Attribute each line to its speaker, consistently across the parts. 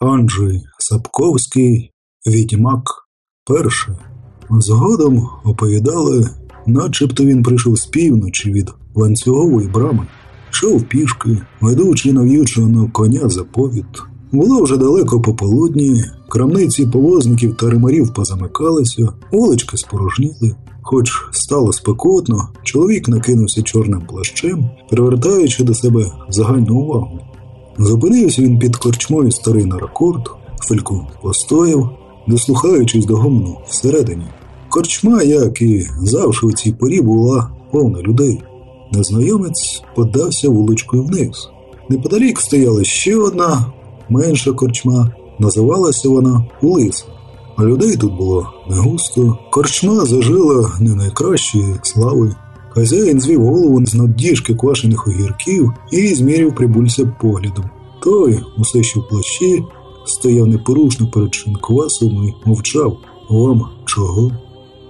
Speaker 1: Анджей Сапковський, Відьмак, перше. Згодом оповідали, начебто він прийшов з півночі від ланцюгової брами, йшов пішки, ведучи нав'юченого коня за повід. Було вже далеко пополудні, крамниці повозників та римарів позамикалися, вулички спорожніли. Хоч стало спекотно, чоловік накинувся чорним плащем, привертаючи до себе загальну увагу. Зупинився він під корчмою старий наракорд, хвильку постояв, дослухаючись до гомну всередині. Корчма, як і завжди у цій порі, була повна людей. Незнайомець подався вуличкою вниз. Неподалік стояла ще одна менша корчма, називалася вона Улис. А людей тут було не густо. Корчма зажила не найкращої слави. Хазяїн звів голову з наддіжки квашених огірків і зміряв прибульця поглядом. Той, усе що в плащі, стояв непорушно перед шинквасом і мовчав. Вам чого?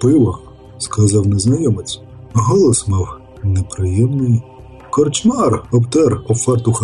Speaker 1: Пиво, сказав незнайомець. Голос мав неприємний. Корчмар обтер об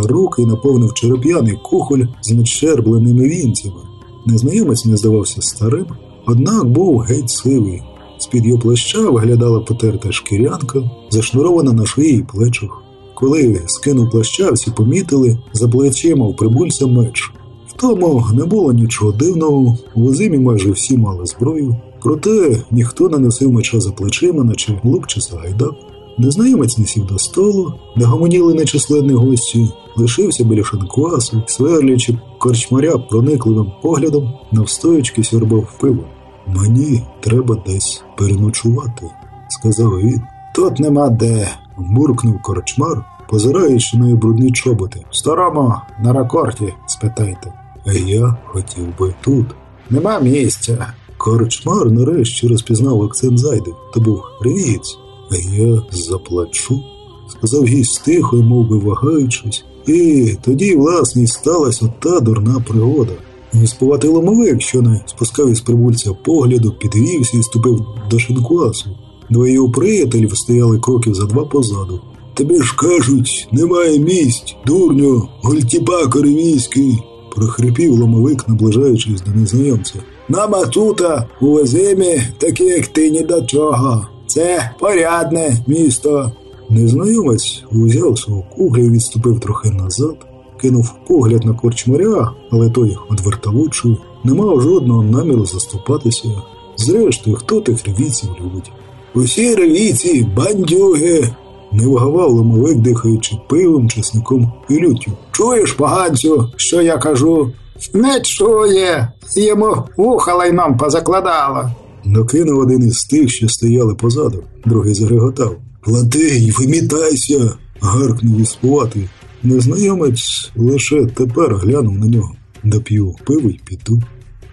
Speaker 1: руки і наповнив череп'яний кухоль з надщербленими вінцями. Незнайомець не здавався старим, однак був геть сивий. З-під його плаща виглядала потерта шкірянка, зашнурована на шиї і плечах. Коли скинув плаща, всі помітили за плечима у прибульця меч. В тому не було нічого дивного, у зимі майже всі мали зброю, проте ніхто не носив меча за плечима, наче лук чи сагайдак. Незнайомець не сів до столу, де гомоніли нечисленні гості, лишився біля шанквасу, сверлячи корчмаря проникливим поглядом, навстоячки сьорбав пиво. Мені треба десь переночувати, сказав він. Тут нема де, буркнув корчмар, позираючи на брудні чоботи. Старому на ракорті, спитайте. А я хотів би тут. Нема місця. Корчмар нарешті розпізнав акцент зайди. То був ревієць. А я заплачу, сказав гість тихо, мов би вагаючись, і тоді, власне, сталася та дурна пригода. Віспувати ломовик, що не спускав із прибульця погляду, підвівся і ступив до шинкуасу. Двоє його приятелів стояли кроків за два позаду. Тобі ж кажуть, немає місць, дурню, гультіпа коревійський, прохрипів ломовик, наближаючись до незнайомця. Нам атута у Везимі, такі як ти ні до чого. Це порядне місто. Незнайомець узяв свого кугля і відступив трохи назад, кинув погляд на корчмаря, але той одвертав очі, не мав жодного наміру заступатися. Зрештою, хто тих ревійців любить? Усі ревійці, бандюги, не вагавав ломовик, дихаючи пивом, чесником і люттю. Чуєш, поганцю, що я кажу?
Speaker 2: Не чує, йому вуха лайном позакладало.
Speaker 1: Накинув один із тих, що стояли позаду, другий зареготав. Плати й вимітайся, гаркнув іспуватий. Незнайомець лише тепер глянув на нього. Доп'ю пиво й піду.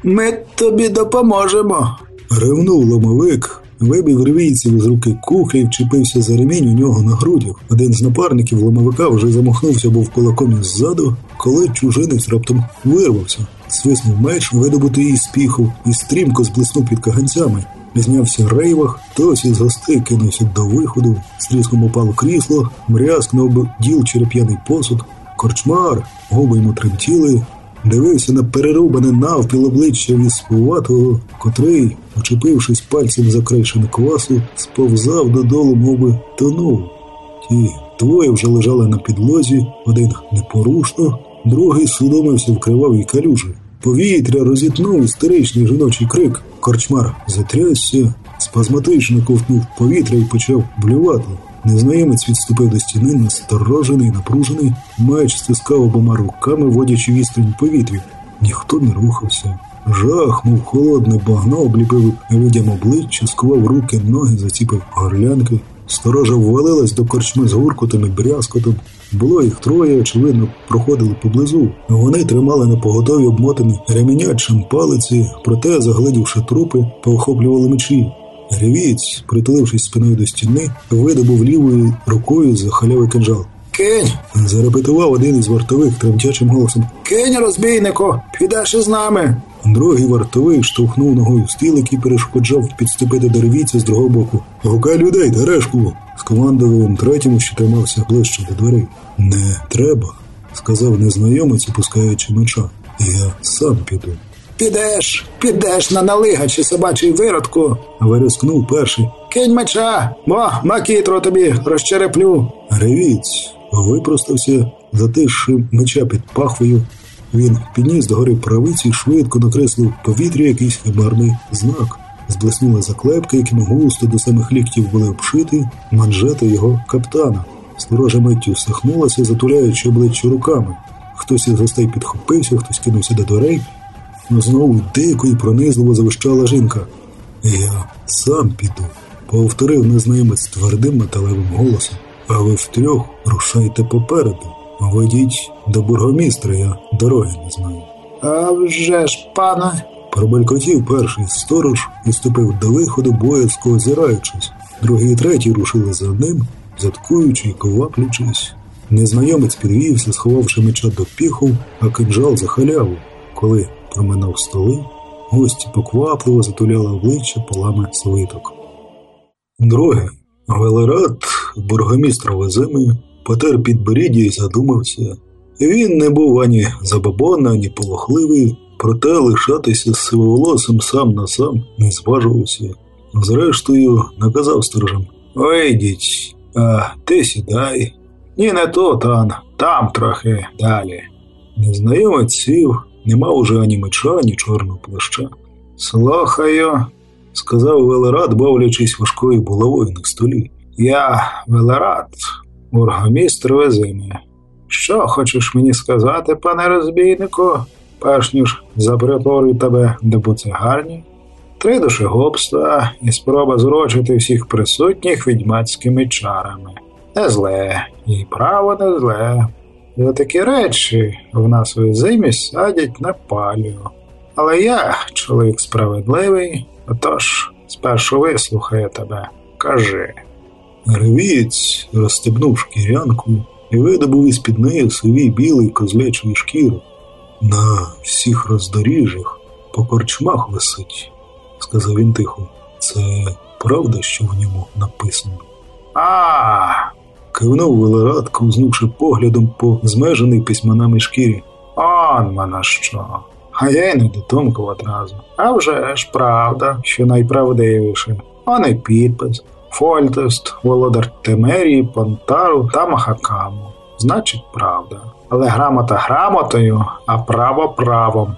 Speaker 2: Ми тобі допоможемо.
Speaker 1: Ревнув ломовик, вибив ревійців з руки кухлі і вчепився за ремінь у нього на грудях. Один з напарників ломовика вже замахнувся, був кулаком іззаду, коли чужинець раптом вирвався. Свиснув меч, видобутий із піху, і стрімко зблиснув під каганцями. Знявся рейвах, хтось із гостей кинувся до виходу, з тріском упало крісло, мрязкнув діл череп'яний посуд. Корчмар, губи йому тремтіли, дивився на перерубане навпіл обличчя віспуватого, котрий, очепившись пальцем за край шинквасу, сповзав додолу, мови тонув. Ті двоє вже лежали на підлозі, один непорушно, другий судомився в кривавій калюжі. Повітря розітнув істеричний жіночий крик. Корчмар затрясся, спазматично ковтнув повітря і почав блювати. Незнайомець відступив до стіни, насторожений, напружений, меч стискав обома руками, водячи вістрень повітря. Ніхто не рухався. Жах, мов холодне багно, обліпив людям обличчя, скував руки, ноги, заціпив горлянки. Сторожа ввалилась до корчми з гуркотом і брязкотом. Було їх троє, очевидно, проходили поблизу. Вони тримали на поготові обмотані ремінячим палиці, проте, загледівши трупи, поохоплювали мечі. Ревіць, притулившись спиною до стіни, видобув лівою рукою за халявий кинжал.
Speaker 2: Кинь,
Speaker 1: Зарепетував один із вартових тремтячим голосом.
Speaker 2: кинь, розбійнику, підеш із нами.
Speaker 1: Другий вартовий штовхнув ногою стіл, який перешкоджав підступити до ревійця з другого боку. Гукай людей, Терешку! скомандував третьому, що тримався ближче до дверей. Не треба, сказав незнайомець, опускаючи меча. Я сам піду.
Speaker 2: Підеш, підеш на налигачі собачий виродку,
Speaker 1: вирискнув перший.
Speaker 2: Кинь меча, бо макітру тобі розчереплю.
Speaker 1: Ревіць випростався, затисши меча під пахвою. Він підніс до гори правиці і швидко накреслив в повітрі якийсь хибарний знак. Зблиснули заклепки, якими густо до самих ліктів були обшиті манжети його каптана. Сторожа миттю всахнулася, затуляючи обличчя руками. Хтось із гостей підхопився, хтось кинувся до дверей. Но знову дико і пронизливо завищала жінка. Я сам піду, повторив незнайомець твердим металевим голосом. А ви втрьох рушайте попереду. Ведіть до бургомістра, я дороги не знаю.
Speaker 2: «А вже ж, пане!»
Speaker 1: Пробелькотів перший сторож і ступив до виходу, боязко озираючись. Другий і третій рушили за ним, заткуючи й коваплючись. Незнайомець підвівся, сховавши меча до піху, а кинжал за халяву. Коли проминав столи, гості поквапливо затуляли обличчя полами свиток. Другий Велерат, бургомістрове зими, потер підборіддя і задумався. Він не був ані забабонний, ані полохливий, проте лишатися з сивоволосим сам на сам не зважувався. Зрештою, наказав сторожам Вийдіть, а ти сідай. Ні, не тут, ан, там трохи далі. Незнайомець сів, не мав уже ані меча, ані чорного плаща. Слухаю, сказав Велерат, бавлячись важкою булавою на столі. Я Велерат, бургомістр Везими. Що хочеш мені сказати, пане розбійнику, перш ніж заприторю тебе до буцегарні? Три душегубства і спроба зрочити всіх присутніх відьмацькими чарами. Не зле, і право не зле. За такі речі в нас у зимі садять на палю. Але я, чоловік справедливий, отож спершу вислухаю тебе, кажи. Ревіць розстебнув шкірянку і видобув із під неї свій білий козлячий шкіру. На всіх роздоріжжях по корчмах висить, сказав він тихо. Це правда, що в ньому написано? А. кивнув Велерат, ковзнувши поглядом по змеженій письманами шкірі. Он мене що. А я й не дотумкав одразу. А вже ж правда, що найправдивіше. Он і підпис. Фольтест, володар Темерії, Понтару та Махакаму. Значить, правда. Але грамота грамотою, а право правом.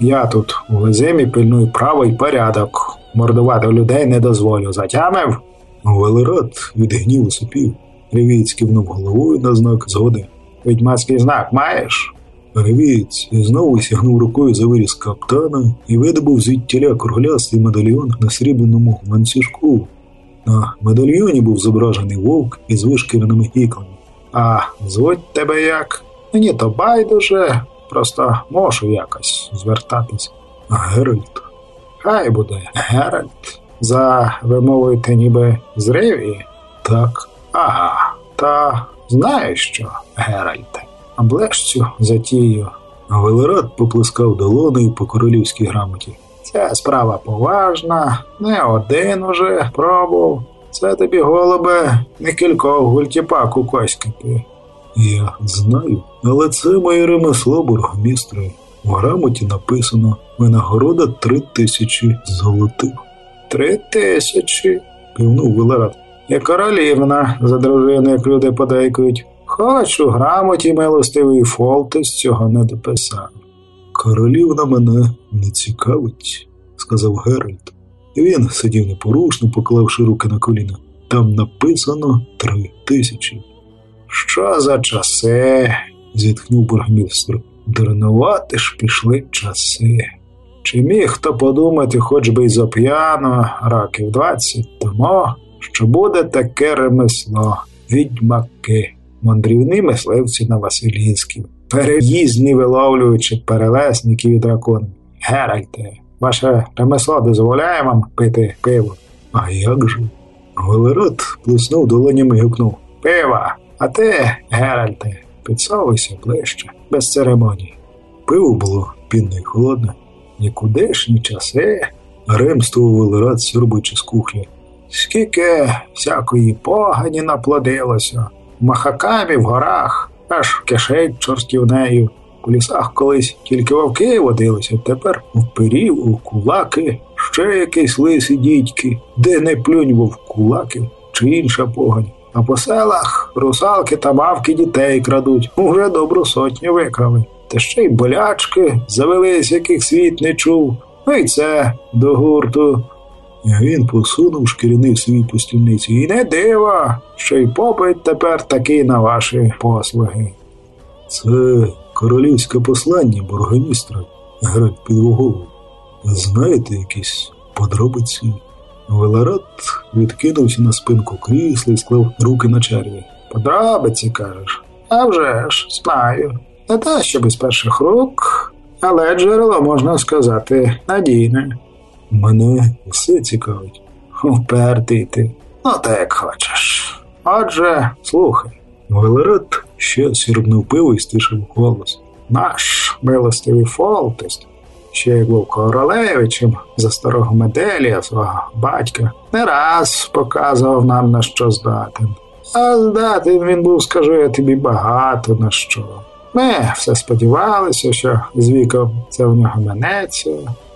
Speaker 1: Я тут у везимі пильную право і порядок. Мордувати людей не дозволю. Затямив? Велерат від гніву супів. Ревіць кивнув головою на знак згоди. Відьмацький знак маєш? Ревіць знову сягнув рукою за виріз каптана і видобув звідтіля круглястий медальйон на срібному ланцюжку. На медальйоні був зображений вовк із вишкіреними іклами. А звуть тебе як? Мені то байдуже, просто можу якось звертатись. Геральт. Хай буде Геральт. За вимовою ти ніби з Рівії? Так. Ага. Та знаєш що, Геральте? Облиш цю затію. Велерат поплескав долонею по королівській грамоті. Ця справа поважна, не один уже пробував. Це тобі, голубе, не кількох гультіпак у коськати. Я знаю, але це моє ремесло бургомістре. В грамоті написано винагорода три тисячі золотих. Три тисячі, півнув Велерат. І королівна за дружину, як люди подейкують. Хоч у грамоті милостивий Фолтес цього не дописав. Королівна мене не цікавить, сказав Геральт. Він сидів непорушно, поклавши руки на коліна. Там написано три тисячі. Що за часи? зітхнув бургмістр. Дурнувати ж пішли часи. Чи міг хто подумати, хоч би й зап'яно, років двадцять тому, що буде таке ремесло, відьмаки, мандрівні мисливці на Василівській, переїзні виловлюючи перелесників і драконів. Геральте, ваше ремесло дозволяє вам пити пиво? А як же? Велерат плеснув долонями і гукнув Пива! А ти, Геральте, підсовуйся ближче, без церемоній. Пиво було пінне й холодне, нікудишні часи, ремствував Велерат, сьорбуючи з кухні. Скільки всякої погані наплодилося, в махакамі в горах, аж кишить чортів нею.
Speaker 2: У лісах колись тільки вовки водилися, тепер вперів, у кулаки, ще якісь лисі дідьки, де не плюнь вовкулаки чи інша погань. А по селах русалки та мавки дітей крадуть, уже добру сотню викрали. Та ще й болячки завелись, яких світ не чув. Ну і це до гурту.
Speaker 1: Він посунув шкіряний свій по стільниці.
Speaker 2: І не диво, що й попит тепер такий на ваші послуги.
Speaker 1: Це королівське послання бургомістра, грать під голову. Знаєте якісь подробиці? Веларат відкинувся на спинку крісла і склав руки на черві.
Speaker 2: Подробиці, кажеш. А вже ж, знаю. Не те, що з перших рук, але джерело, можна сказати, надійне.
Speaker 1: Мене все цікавить.
Speaker 2: Упертий ти. Ну, так як хочеш. Отже, слухай.
Speaker 1: Велерат ще сірбнув пиво і стишив голос.
Speaker 2: Наш милостивий Фолтест, ще був королевичем за старого Меделія, свого батька, не раз показував нам на що здатен. А здатен він був, скажу я тобі, багато на що. Ми все сподівалися, що з віком це в нього минеться.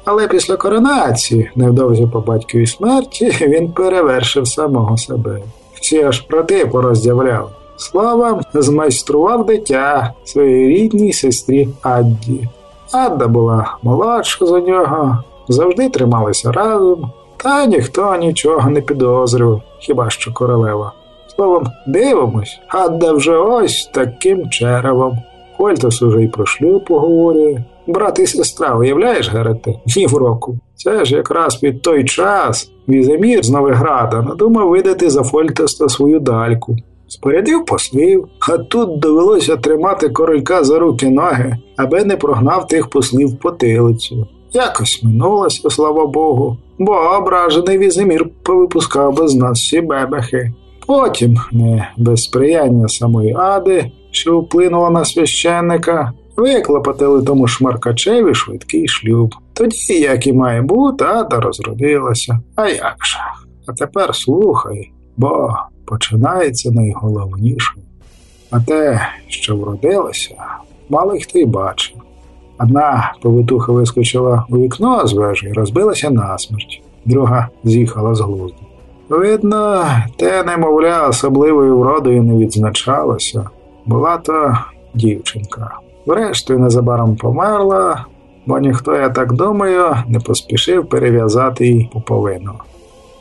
Speaker 2: Але після коронації, невдовзі по батьковій смерті, він перевершив самого себе. Всі аж проти пороздявляв. Словом, змайстрував дитя своїй рідній сестрі Адді. Адда була молодша за нього, завжди трималися разом, та ніхто нічого не підозрював, хіба що королева. Словом, дивимось, Адда вже ось таким черевом. Хольтос уже й про шлюб поговорює. Брат і сестра, уявляєш, Герете, ні в року. Це ж якраз під той час Віземір з Новиграда надумав видати за Фольтеста свою дальку. Спорядив послів, а тут довелося тримати королька за руки ноги, аби не прогнав тих послів потилицю. Якось минулося, слава Богу, бо ображений Віземір повипускав без нас всі бебехи. Потім, не без сприяння самої Ади, що вплинула на священника, виклопотали тому шмаркачеві швидкий шлюб. Тоді, як і має бути, Ада розродилася. А як же? А тепер слухай, бо починається найголовніше. А те, що вродилося, мало хто й бачив. Одна повитуха вискочила у вікно з вежі і розбилася насмерть, друга з'їхала з глузду. Видно, те немовля особливою вродою не відзначалося. Була то дівчинка. Врештою незабаром померла, бо ніхто, я так думаю, не поспішив перев'язати їй пуповину.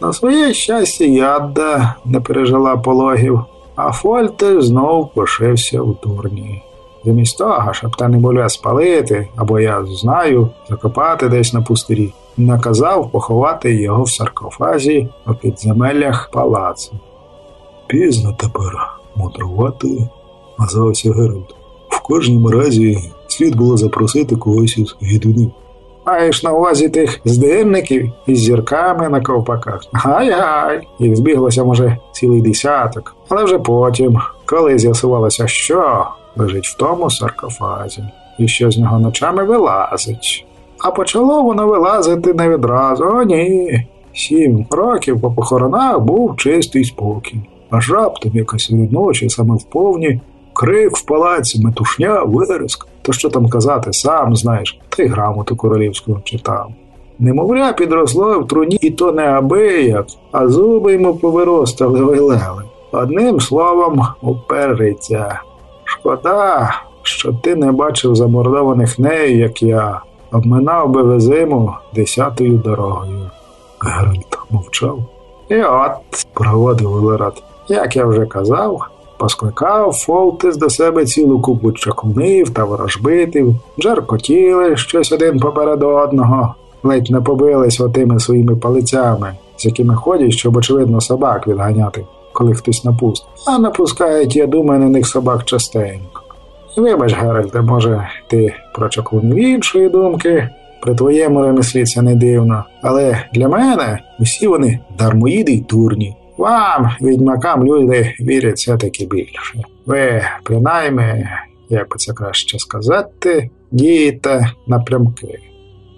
Speaker 2: На своє щастя, ядда не пережила пологів, а Фольте знов пошився у турні. Замість того, щоб та немовля спалити, або я знаю, закопати десь на пустирі, наказав поховати його в саркофазі у підземеллях палацу.
Speaker 1: Пізно тепер мудрувати, назвався Геральт. В кожному разі слід було запросити когось із гідунів.
Speaker 2: Маєш на увазі тих здирників із зірками на ковпаках. Гай-гай, їх збіглося, може, цілий десяток. Але вже потім, коли з'ясувалося, що лежить в тому саркофазі, і що з нього ночами вилазить. А почало воно вилазити не відразу. О, ні. Сім років по похоронах був чистий спокій. Аж раптом якось ночі саме в повні крик в палаці, метушня, вириск. То що там казати, сам знаєш, та й грамоту королівську читав. Немовля підросло в труні, і то не абияк, а зуби йому повиростали вилели. Одним словом, упериться. Шкода, що ти не бачив замордованих нею, як я, обминав би везиму десятою дорогою.
Speaker 1: Геральт мовчав.
Speaker 2: І от,
Speaker 1: провадив Велерат.
Speaker 2: як я вже казав, поскликав Фолтис до себе цілу купу чаклунів та ворожбитів, жаркотіли щось один поперед одного, ледь не побились отими своїми палицями, з якими ходять, щоб, очевидно, собак відганяти, коли хтось напуст. А напускають, я думаю, на них собак частенько. Вибач, Геральте, може, ти про чаклунів іншої думки. При твоєму ремеслі це не дивно, але для мене усі вони дармоїди й турні. Вам, відьмакам, люди вірять все-таки більше. Ви, принаймні, як би це краще сказати, дієте напрямки.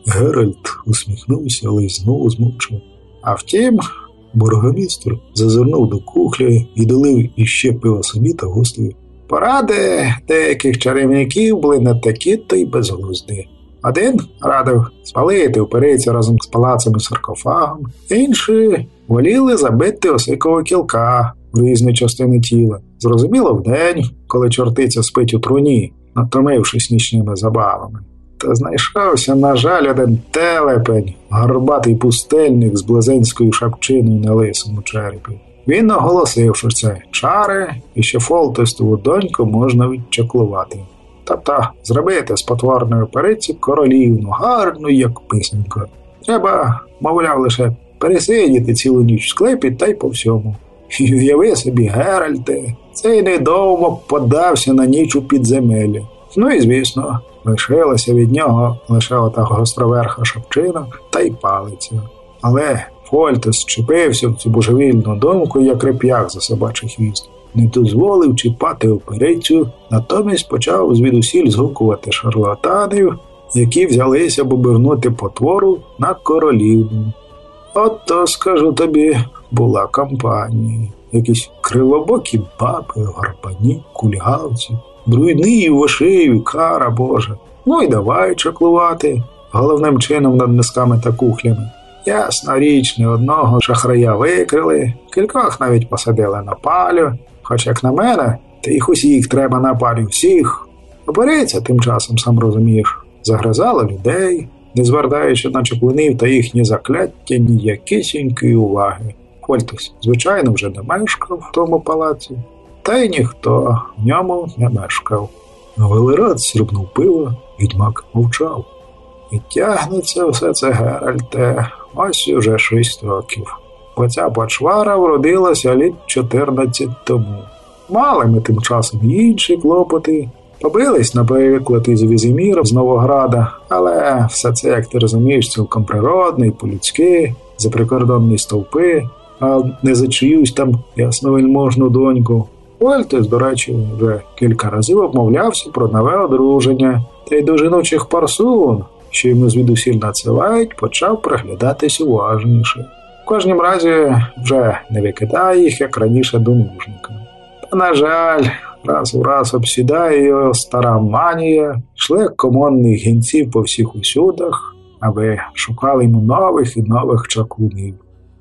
Speaker 1: Геральт усміхнувся, але й знову змовчав.
Speaker 2: А втім,
Speaker 1: бургомістр зазирнув до кухлі і долив іще пива собі та гостеві.
Speaker 2: Поради деяких чарівників були не такі то й безглузді. Один радив спалити впериться разом з палацем і саркофагом, інші воліли забити осикового кілка в різні частини тіла. Зрозуміло, вдень, коли чортиця спить у труні, натомившись нічними забавами. Та знайшовся, на жаль, один телепень, гарбатий пустельник з близенською шапчиною на лисому черепі. Він оголосив, що це чари і що фолтестову доньку можна відчаклувати. Тобто зробити з потворної периці королівну, гарну, як писанка. Треба, мовляв, лише пересидіти цілу ніч в склепі та й по всьому. І уяви собі, Геральте, цей недовго подався на ніч у підземелі. Ну і звісно, лишилася від нього лише ота гостроверха шапчина та й палиця. Але Фольтес чіпився в цю божевільну думку, як реп'ях за собачий хвіст. Не дозволив чіпати оперицю, натомість почав звідусіль згукувати шарлатанів, які взялися б обернути потвору на королівну. От то, скажу тобі, була кампанія. Якісь кривобокі баби, гарпані, кульгавці, бруйні вошиї, кара Божа. Ну і давай чаклувати, головним чином над мисками та кухлями. Ясна річ, не одного шахрая викрили, кількох навіть посадили на палю, хоч, як на мене, то їх усіх треба на палю всіх. Опериця тим часом, сам розумієш, загризала людей, не звертаючи на чаклунів та їхні закляття ніякісінької уваги. Хольтес, звичайно, вже не мешкав в тому палаці, та й ніхто в ньому не мешкав.
Speaker 1: Велерад сірбнув пиво, відьмак мовчав.
Speaker 2: І тягнеться все це Геральте, ось уже шість років. Бо ця почвара вродилася літ 14 тому. Мали ми тим часом інші клопоти, побились на переклад із Візіміра з Новограда, але все це, як ти розумієш, цілком природне по-людськи, за прикордонні стовпи, а не за чиюсь там ясновельможну доньку. Вольтес, до речі, вже кілька разів обмовлявся про нове одруження, та й до жіночих парсун, що йому звідусіль надсилають, почав приглядатись уважніше. Кожнім разі вже не викидає їх, як раніше до нужника. Та, на жаль, раз у раз обсідає його стара манія, шле комонних гінців по всіх усюдах, аби шукали йому нових і нових чаклунів.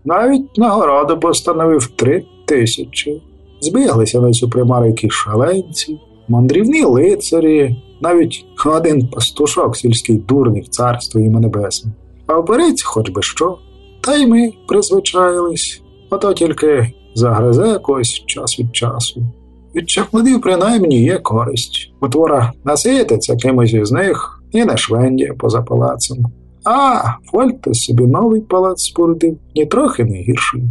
Speaker 2: Навіть нагороду постановив три тисячі. Збіглися на цю примару шаленці, мандрівні лицарі, навіть один пастушок сільський дурник царство йому небесне. А оперець хоч би що. Та й ми призвичаїлись, ото тільки загризе когось час від часу. Від чаклунів принаймні є користь. Утвора насититься кимось із них і не швендіє поза палацем. А Фольте собі новий палац спорудив, нітрохи не гірший.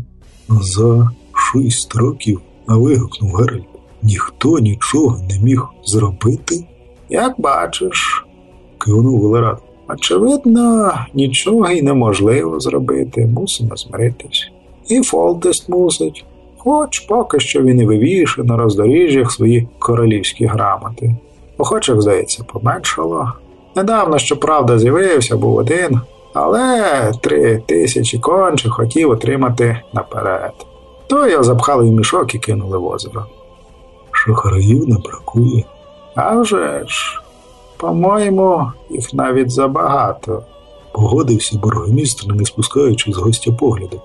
Speaker 1: За шість років, вигукнув Геральт, ніхто нічого не міг зробити.
Speaker 2: Як бачиш,
Speaker 1: кивнув Велерат.
Speaker 2: Очевидно, нічого й неможливо зробити, мусимо змиритись. І Фолтест мусить, хоч поки що він і вивішує на роздоріжжях свої королівські грамоти. Охочих, здається, поменшало. Недавно, щоправда, з'явився був один, але три тисячі кончих хотів отримати наперед. То його запхали в мішок і кинули в озеро.
Speaker 1: Шахраїв не бракує.
Speaker 2: А вже ж, по-моєму, їх навіть забагато.
Speaker 1: Погодився бургомістр, не спускаючи з гостя погляду.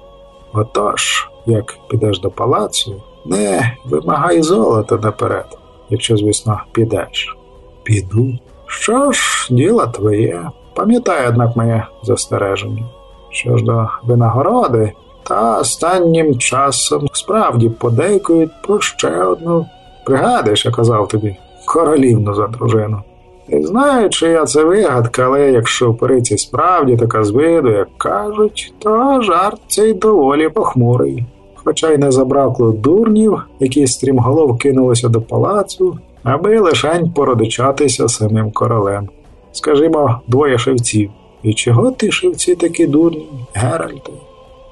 Speaker 2: Отож, як підеш до палацу, не вимагай золота наперед, якщо, звісно, підеш.
Speaker 1: Піду.
Speaker 2: Що ж, діло твоє. Пам'ятай, однак, моє застереження. Що ж до винагороди, та останнім часом справді подейкують про ще одну. Пригадуєш, я казав тобі, королівну за дружину. Не знаю, чи я це вигадка, але якщо в периці справді така з виду, як кажуть, то жарт цей доволі похмурий. Хоча й не забракло дурнів, які стрімголов кинулися до палацу, аби лишень породичатися самим королем. Скажімо, двоє шевців. І чого ти шевці такі дурні, Геральте?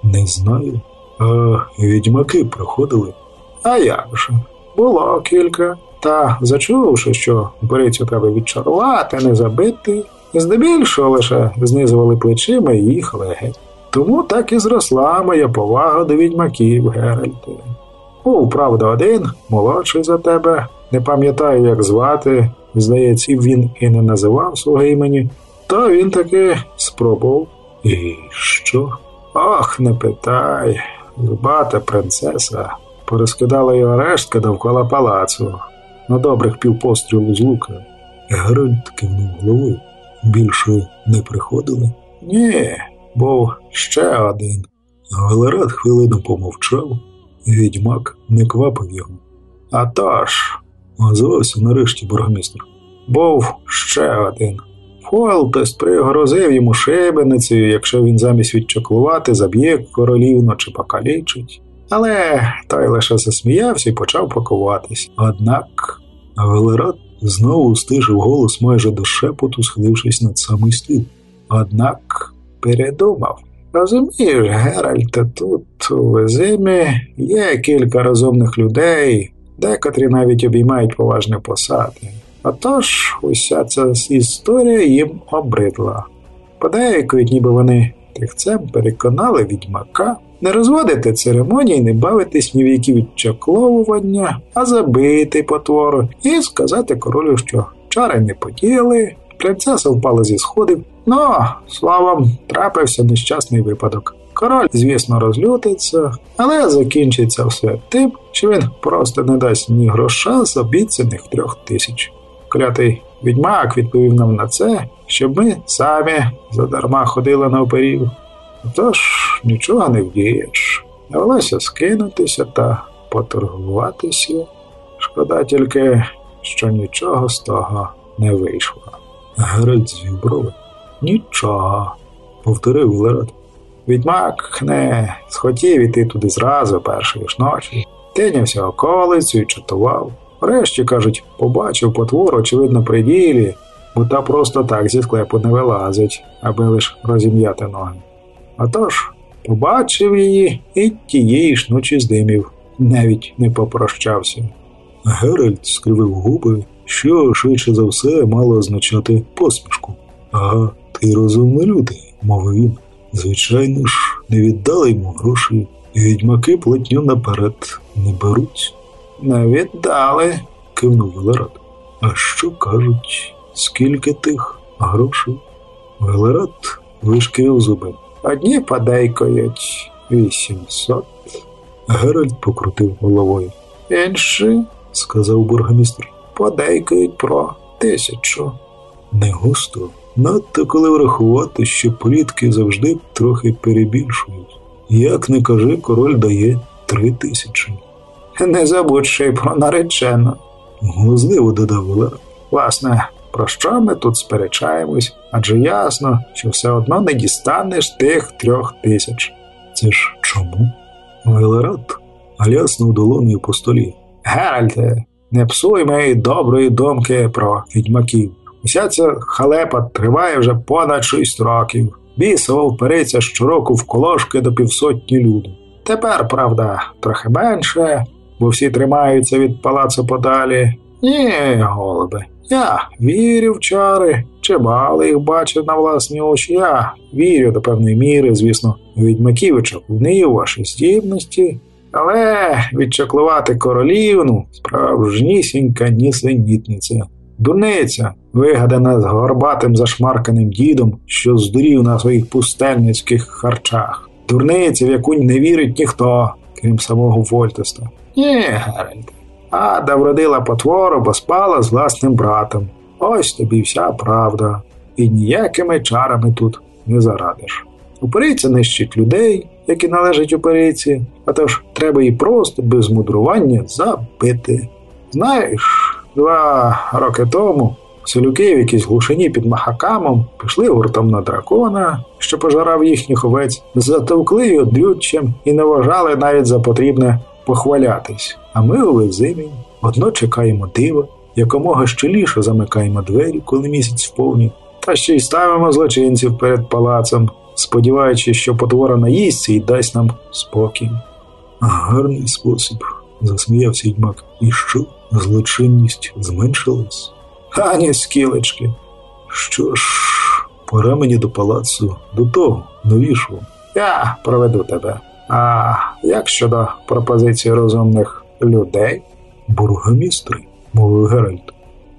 Speaker 1: Не знаю. А відьмаки проходили.
Speaker 2: А як же? Було кілька. Та, зачувши, що борицю треба відчарувати, не забити, здебільшого лише знизували плечима і їхали геть. Тому так і зросла моя повага до відьмаків, Геральте. Був, правда, один, молодший за тебе, не пам'ятаю, як звати, здається, він і не називав свого імені, то він таки спробував.
Speaker 1: І що?
Speaker 2: Ох, не питай. Зубата принцеса порозкидала його рештки довкола палацу на добрих півпострілу з лука.
Speaker 1: Геральт кивнув головою. Більше не приходили?
Speaker 2: Ні, був ще один.
Speaker 1: Галерат хвилину помовчав, відьмак не квапив його.
Speaker 2: А тож,
Speaker 1: озвався нарешті бургомістр.
Speaker 2: Був ще один. Фуелтест пригрозив йому шибеницею, якщо він замість відчаклувати заб'є королівну чи покалічить. Але той лише засміявся і почав пакуватись. Однак
Speaker 1: Велерат знову стишив голос майже до шепоту, схилившись над самий стіл.
Speaker 2: Однак передумав. Розумієш, Геральте, тут у Везимі є кілька розумних людей, декотрі навіть обіймають поважні посади. Отож, уся ця історія їм обридла. Подейкують, ніби вони тихцем переконали відьмака не розводити церемонії, не бавитись ні в які відчакловування, а забити потвору і сказати королю, що чари не подіяли, принцеса впала зі сходів. Ну, словом, трапився нещасний випадок. Король, звісно, розлютиться, але закінчиться все тим, що він просто не дасть ні гроша з обіцяних трьох тисяч. Клятий відьмак відповів нам на це, щоб ми самі задарма ходили на оперів. Тож нічого не вдієш. Довелося скинутися та поторгуватися. Шкода тільки, що нічого з того не вийшло.
Speaker 1: Геральт звів брови.
Speaker 2: Нічого,
Speaker 1: повторив Велерат.
Speaker 2: Відьмак не схотів іти туди зразу першої ж ночі, тинявся околицю і чатував. Врешті, кажуть, побачив потвору, очевидно, при ділі, бо та просто так зі склепу не вилазить, аби лиш розім'яти ноги. Отож, побачив її і тієї ж ночі здимів, навіть не попрощався.
Speaker 1: Геральт скривив губи, що швидше за все мало означати посмішку. Ага, ти розумний людей, мовив він. Звичайно ж, не віддали йому гроші, відьмаки платню наперед не беруть.
Speaker 2: Не віддали,
Speaker 1: кивнув Велерат. А що кажуть, скільки тих грошей? Велерат вишкірив зуби.
Speaker 2: Одні подейкають вісімсот.
Speaker 1: Геральт покрутив головою.
Speaker 2: Інші,
Speaker 1: сказав бургомістр,
Speaker 2: подейкають про тисячу.
Speaker 1: Не густо, надто коли врахувати, що плітки завжди трохи перебільшують. Як не кажи, король дає три тисячі.
Speaker 2: Не забудь ще й про наречену.
Speaker 1: Глузливо додав.
Speaker 2: Власне, про що ми тут сперечаємось? Адже ясно, що все одно не дістанеш тих трьох тисяч.
Speaker 1: Це ж чому? Велерат ляснув долоною по столі.
Speaker 2: Геральте, не псуй моєї доброї думки про відьмаків. Уся ця халепа триває вже понад шість років. Бісово впериться щороку в колошки до півсотні люду. Тепер, правда, трохи менше, бо всі тримаються від палацу подалі. Ні, голубе, я вірю в чари, чимало їх бачив на власні очі. Я вірю до певної міри, звісно, відьмаків і чаклунів, ваші здібності. Але відчаклувати королівну справжнісінька нісенітниця. Дуниця, вигадана з горбатим зашмарканим дідом, що здурів на своїх пустельницьких харчах. Дурниця, в яку не вірить ніхто, крім самого Вольтеста. Ні, Геральте. Ада вродила потвору, бо спала з власним братом. Ось тобі вся правда. І ніякими чарами тут не зарадиш. Упориця нищить людей, які належать упориці, а тож треба її просто без мудрування забити. Знаєш, два роки тому селюки в якійсь глушині під Махакамом пішли гуртом на дракона, що пожарав їхніх овець, затовкли його дрюччям і не вважали навіть за потрібне похвалятись. А ми у Везимі одно чекаємо дива, якомога щеліше замикаємо двері, коли місяць вповні, та ще й ставимо злочинців перед палацом, сподіваючись, що потвора наїсться і дасть нам спокій.
Speaker 1: Гарний спосіб, засміявся відьмак. І що? Злочинність зменшилась?
Speaker 2: Ані скілечки.
Speaker 1: Що ж, пора мені до палацу, до того новішого.
Speaker 2: Я проведу тебе. А як щодо пропозиції розумних людей?
Speaker 1: Бургомістри, мовив Геральт.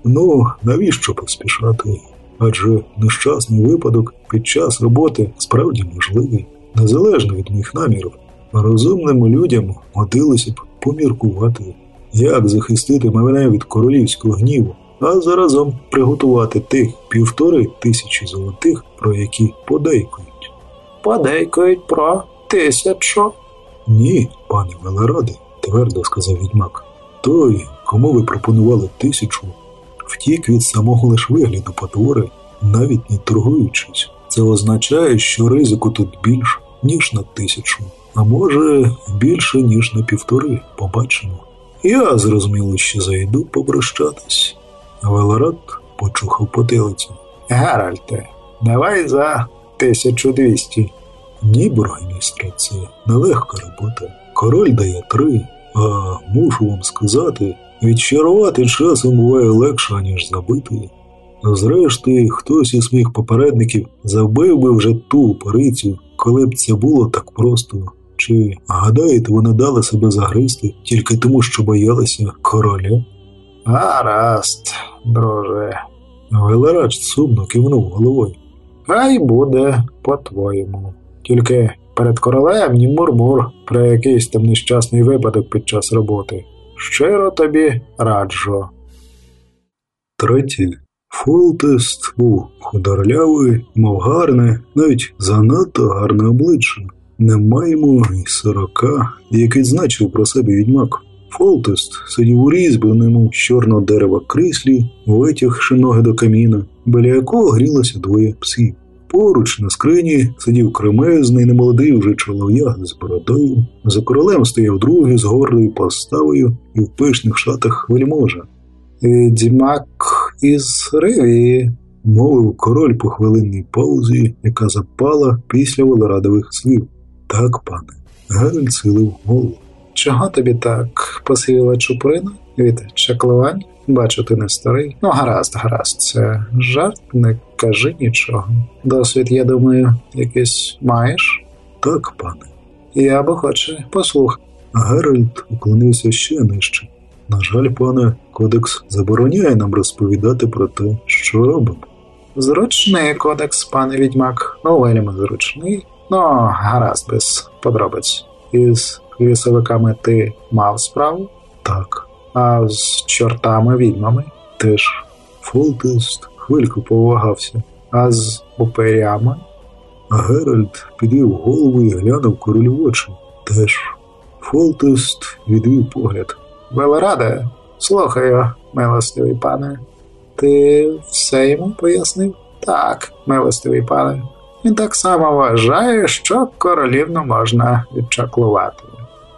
Speaker 1: Ну, навіщо поспішати? Адже нещасний випадок під час роботи справді можливий, незалежно від моїх намірів. Розумним людям годилося б поміркувати, як захистити мене від королівського гніву, а заразом приготувати тих півтори тисячі золотих, про які подейкують.
Speaker 2: Подейкують про тисячу.
Speaker 1: Ні, пане Велераде, твердо сказав відьмак. Той, кому ви пропонували тисячу, втік від самого лиш вигляду потвори, навіть не торгуючись. Це означає, що ризику тут більш, ніж на тисячу, а може більше, ніж на півтори, побачимо. Я зрозуміло, що зайду попрощатись. Велорад почухав потилицю.
Speaker 2: Геральте, давай за 1200.
Speaker 1: Ні, бургомістре, це нелегка робота. Король дає три, а мушу вам сказати, відчарувати часом буває легше, ніж забити. Зрештою, хтось із моїх попередників забив би вже ту оперицю, коли б це було так просто. Чи гадаєте, вони дали себе загризти тільки тому, що боялися короля?
Speaker 2: Гаразд, друже.
Speaker 1: Велерач сумно кивнув головою.
Speaker 2: Хай буде по-твоєму. Тільки перед королем ні мурмур про якийсь там нещасний випадок під час роботи. Щиро тобі раджу.
Speaker 1: Третє. Фолтест був худорлявий, мов гарне, навіть занадто гарне обличчя. Не маємо й сорока, який значив про себе відьмак. Фолтест сидів у різьбленому чорного дерева кріслі, витягши ноги до каміна, біля якого грілося двоє псів. Поруч на скрині сидів кремезний, немолодий уже чолов'яг з бородою. За королем стояв другий з гордою поставою і в пишних шатах вельможа.
Speaker 2: Відьмак із Ривії.
Speaker 1: Мовив король по хвилинній паузі, яка запала після волорадових слів. Так, пане. Геральт силив голову.
Speaker 2: Чого тобі так посивіла чуприна від чаклувань? Бачу, ти не старий. Ну, гаразд, гаразд, це жарт, не кажи нічого. Досвід, я думаю, якийсь маєш?
Speaker 1: Так, пане.
Speaker 2: Я би хоче послухати.
Speaker 1: Геральт уклонився ще нижче. На жаль, пане, кодекс забороняє нам розповідати про те, що робимо.
Speaker 2: Зручний кодекс, пане відьмак, ну вельми зручний. Ну, гаразд, без подробиць. Із лісовиками ти мав справу?
Speaker 1: Так,
Speaker 2: А з чортами відьмами?
Speaker 1: теж Фолтест хвильку повагався.
Speaker 2: А з упирями?
Speaker 1: А Геральт підвів голову і глянув королю в очі. Теж Фолтест відвів погляд.
Speaker 2: Велораде, слухаю, милостивий пане. Ти все йому пояснив? Так, милостивий пане. Він так само вважає, що королівну можна відчаклувати.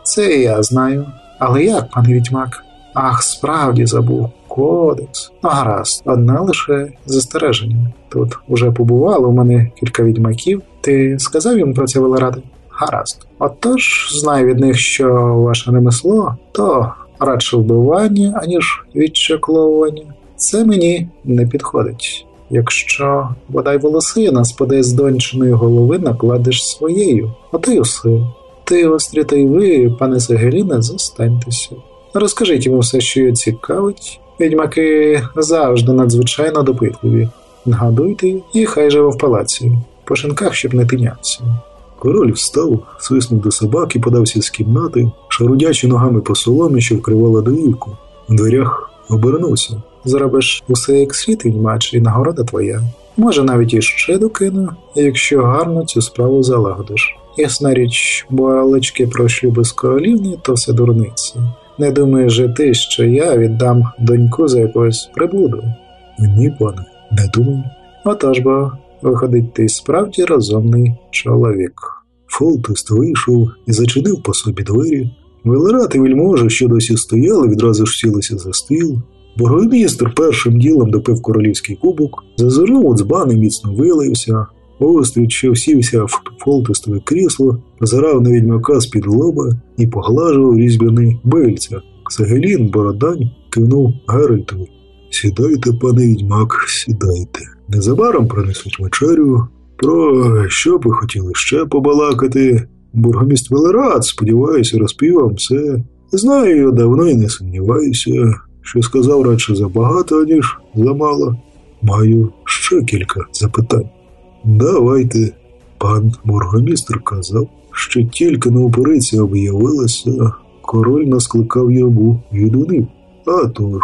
Speaker 2: Це я знаю. Але як, пане відьмак? Ах, справді забув. Кодекс. Ну, гаразд, одне лише застереження. Тут уже побувало у мене кілька відьмаків. Ти сказав їм про це Велораде? Гаразд. Отож, знаю від них, що ваше ремесло то радше вбивання, аніж відчакловування. Це мені не підходить. Якщо бодай волосина спаде з дончиної голови, накладеш своєю, ото й усе. Ти, острі та й ви, пане Сегеліне, зостаньтеся. Розкажіть йому все, що його цікавить. Відьмаки завжди надзвичайно допитливі. Нагадуйте і хай живе в палаці, по шинках, щоб не тинятися.
Speaker 1: Король встав, свиснув до собак і подався з кімнати, шарудячи ногами по соломі, що вкривала доївку. У дверях обернувся.
Speaker 2: Зробиш усе як світ, відьмач, і нагорода твоя. Може, навіть іще докину, якщо гарно цю справу залагодиш. Ясна річ, балачки про шлюби з королівни, то все дурниці. Не думаєш же ти, що я віддам доньку за якогось приблуду.
Speaker 1: Ні, пане, не думаю.
Speaker 2: Отож бо, виходить, ти справді розумний чоловік.
Speaker 1: Фолтест вийшов і зачинив по собі двері. Велерат і вельможа, що досі стояли, відразу ж сілися за стіл. Бургомістр першим ділом допив королівський кубок, зазирнув у дзбан і міцно вилився. Острід, що всівся в фолтестове крісло, позирав на відьмака з-під лоба і поглажував різьбяний бильця. Сегелін Бородань кивнув Геральтові. Сідайте, пане відьмак, сідайте. Незабаром принесуть вечерю. Про що б ви хотіли ще побалакати? Бургоміст Велерат, сподіваюся, розповів вам все. Знаю його давно і не сумніваюся, що сказав радше забагато, ніж замало. Маю ще кілька запитань. Давайте, пан бургомістр казав, що тільки на операції об'явилася, король наскликав йому відунив. А тож,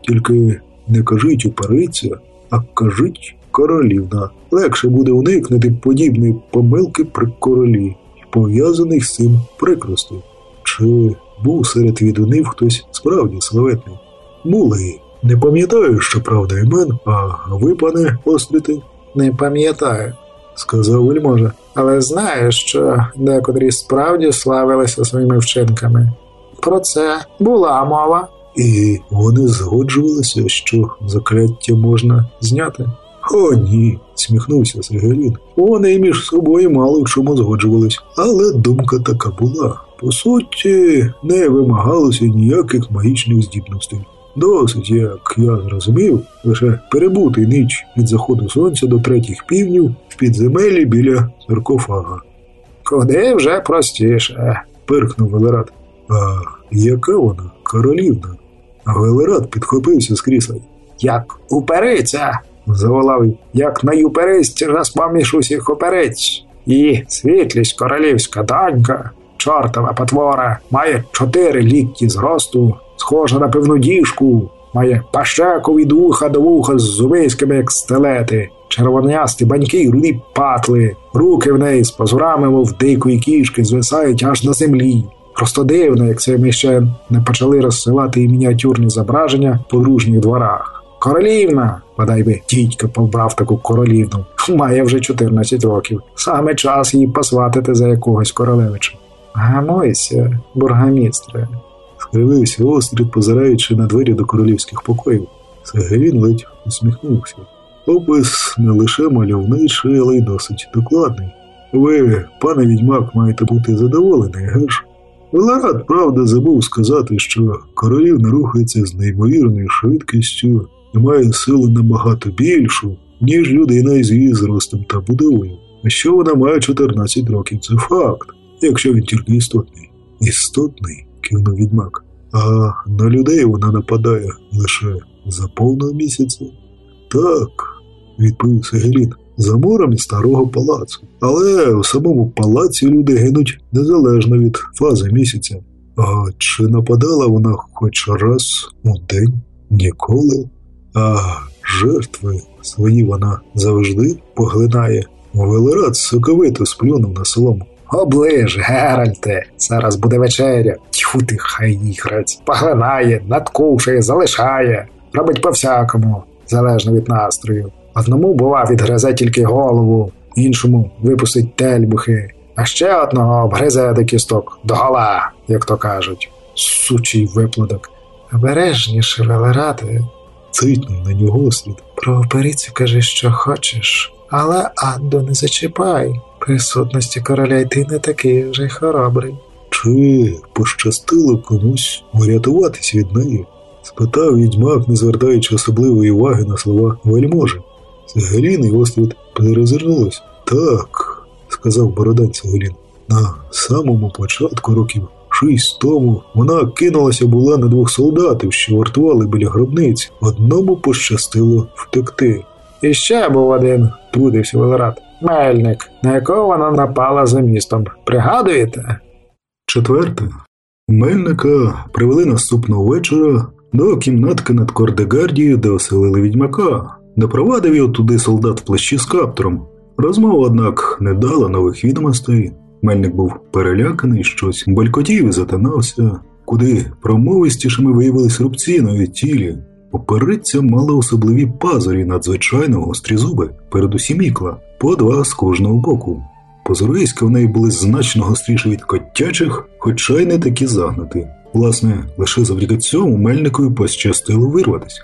Speaker 1: тільки не кажіть операція, а кажіть королівна. Легше буде уникнути подібної помилки при королі, пов'язаних з цим прикростю. Чи був серед відунив хтось справді славетний? Були. Не пам'ятаю, що правда імен, а ви, пане Острите?
Speaker 2: Не пам'ятаю,
Speaker 1: сказав вельможа.
Speaker 2: але знаю, що декотрі справді славилися своїми вчинками. Про це була мова.
Speaker 1: І вони згоджувалися, що закляття можна зняти. О, ні, сміхнувся Сергелін. Вони між собою мало в чому згоджувались, але думка така була. По суті, не вимагалося ніяких магічних здібностей. Досить, як я зрозумів, лише перебути ніч від заходу сонця до третіх півнів в підземелі біля саркофага.
Speaker 2: Куди вже простіше.
Speaker 1: Пирхнув Велерат. А яка вона, королівна? Велерат підхопився з крісла.
Speaker 2: Як упериться, заволав, як найуперець раз поміж усіх оперець. І світлість королівська донька, чортова потвора, має чотири лікті зросту, схожа на певну діжку, має пащеку від вуха до вуха з зубиськими, як стелети, червонясті баньки й руді патли, руки в неї з пазурами, мов дикої кішки, звисають аж на землі. Просто дивно, як це ми ще не почали розсилати і мініатюрні зображення в подружніх дворах. Королівна, бодай би тітька побрав таку королівну, має вже 14 років. Саме час її посватити за якогось королевича. Гамойся, бургомістре.
Speaker 1: Скривився острід, позираючи на двері до королівських покоїв. Сегевін ледь усміхнувся. Опис не лише мальовничий, але й досить докладний. Ви, пане відьмак, маєте бути задоволений, геш? Веларад, правда, забув сказати, що королівна рухається з неймовірною швидкістю і має силу набагато більшу, ніж людина із її зростом та будовою. А що вона має 14 років, це факт, якщо він тільки істотний. Істотний, кивнув відьмак. А на людей вона нападає лише за повного місяця. Так, відповів Сегелін, за морами старого палацу. Але в самому палаці люди гинуть незалежно від фази місяця. А чи нападала вона хоч раз у день? Ніколи? А жертви свої вона завжди поглинає. Велерат соковито сплюнув на солому.
Speaker 2: Оближ, Геральте, зараз буде вечеря. Тьфу ти, хай їхрець. Поглинає, надкушує, залишає, робить по-всякому, залежно від настрою. Одному, бува, відгризе тільки голову, іншому випустить тельбухи, а ще одного обгризе до кісток, догола, як то кажуть. Сучий виплодок. Обережніше, велерати.
Speaker 1: Цитнув на нього слід.
Speaker 2: Про оперицю кажи, що хочеш, але Анду не зачіпай. Присутності короля й ти не такий вже й хоробрий.
Speaker 1: Чи пощастило комусь врятуватись від неї? спитав відьмак, не звертаючи особливої уваги на слова вельможі. Сегелін і острід перезирнулись. Так, сказав Бородань Сегелін. На самому початку років шість тому вона кинулася була на двох солдатів, що вартували біля гробниці. Одному пощастило втекти.
Speaker 2: І ще був один, трудився Велерат. Мельник, на якого вона напала за містом. Пригадуєте?
Speaker 1: Четверте. Мельника привели наступного вечора до кімнатки над Кордегардією, де оселили відьмака. Допровадив його туди солдат в плащі з каптуром. Розмова, однак, не дала нових відомостей. Мельник був переляканий, щось балькотів і затинався, куди промовистішими виявились рубці на тілі. Опериця мала особливі пазурі надзвичайно гострі зуби, передусім ікла, по два з кожного боку. Позориська в неї були значно гостріші від котячих, хоча й не такі загнуті. Власне, лише завдяки цьому мельникові пощастило вирватися.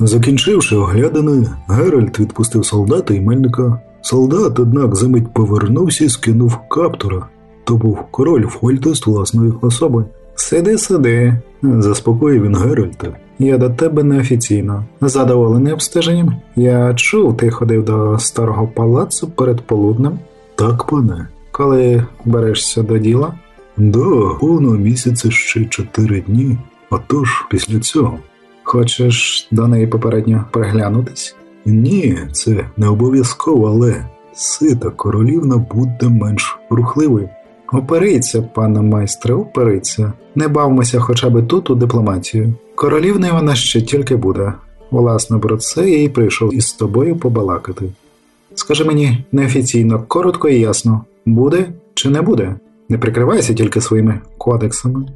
Speaker 1: Закінчивши оглядини, Геральт відпустив солдата і мельника. Солдат, однак, за мить повернувся і скинув каптура. То був король Фольтест власної особи.
Speaker 2: Сиди, сиди,
Speaker 1: Заспокоїв він Геральта.
Speaker 2: Я до тебе неофіційно. Задоволений обстеженням? Я чув, ти ходив до старого палацу перед полуднем.
Speaker 1: Так, пане.
Speaker 2: Коли берешся до діла?
Speaker 1: До повного місяця ще чотири дні. Отож, після цього.
Speaker 2: Хочеш до неї попередньо приглянутись?
Speaker 1: Ні, це не обов'язково, але сита королівна буде менш рухливою.
Speaker 2: Опериться, пане майстре, опериться. Не бавмося хоча б тут у дипломатію. Королівною вона ще тільки буде. Власне, про це я й прийшов із тобою побалакати. Скажи мені неофіційно, коротко і ясно, буде чи не буде? Не прикривайся тільки своїми кодексами.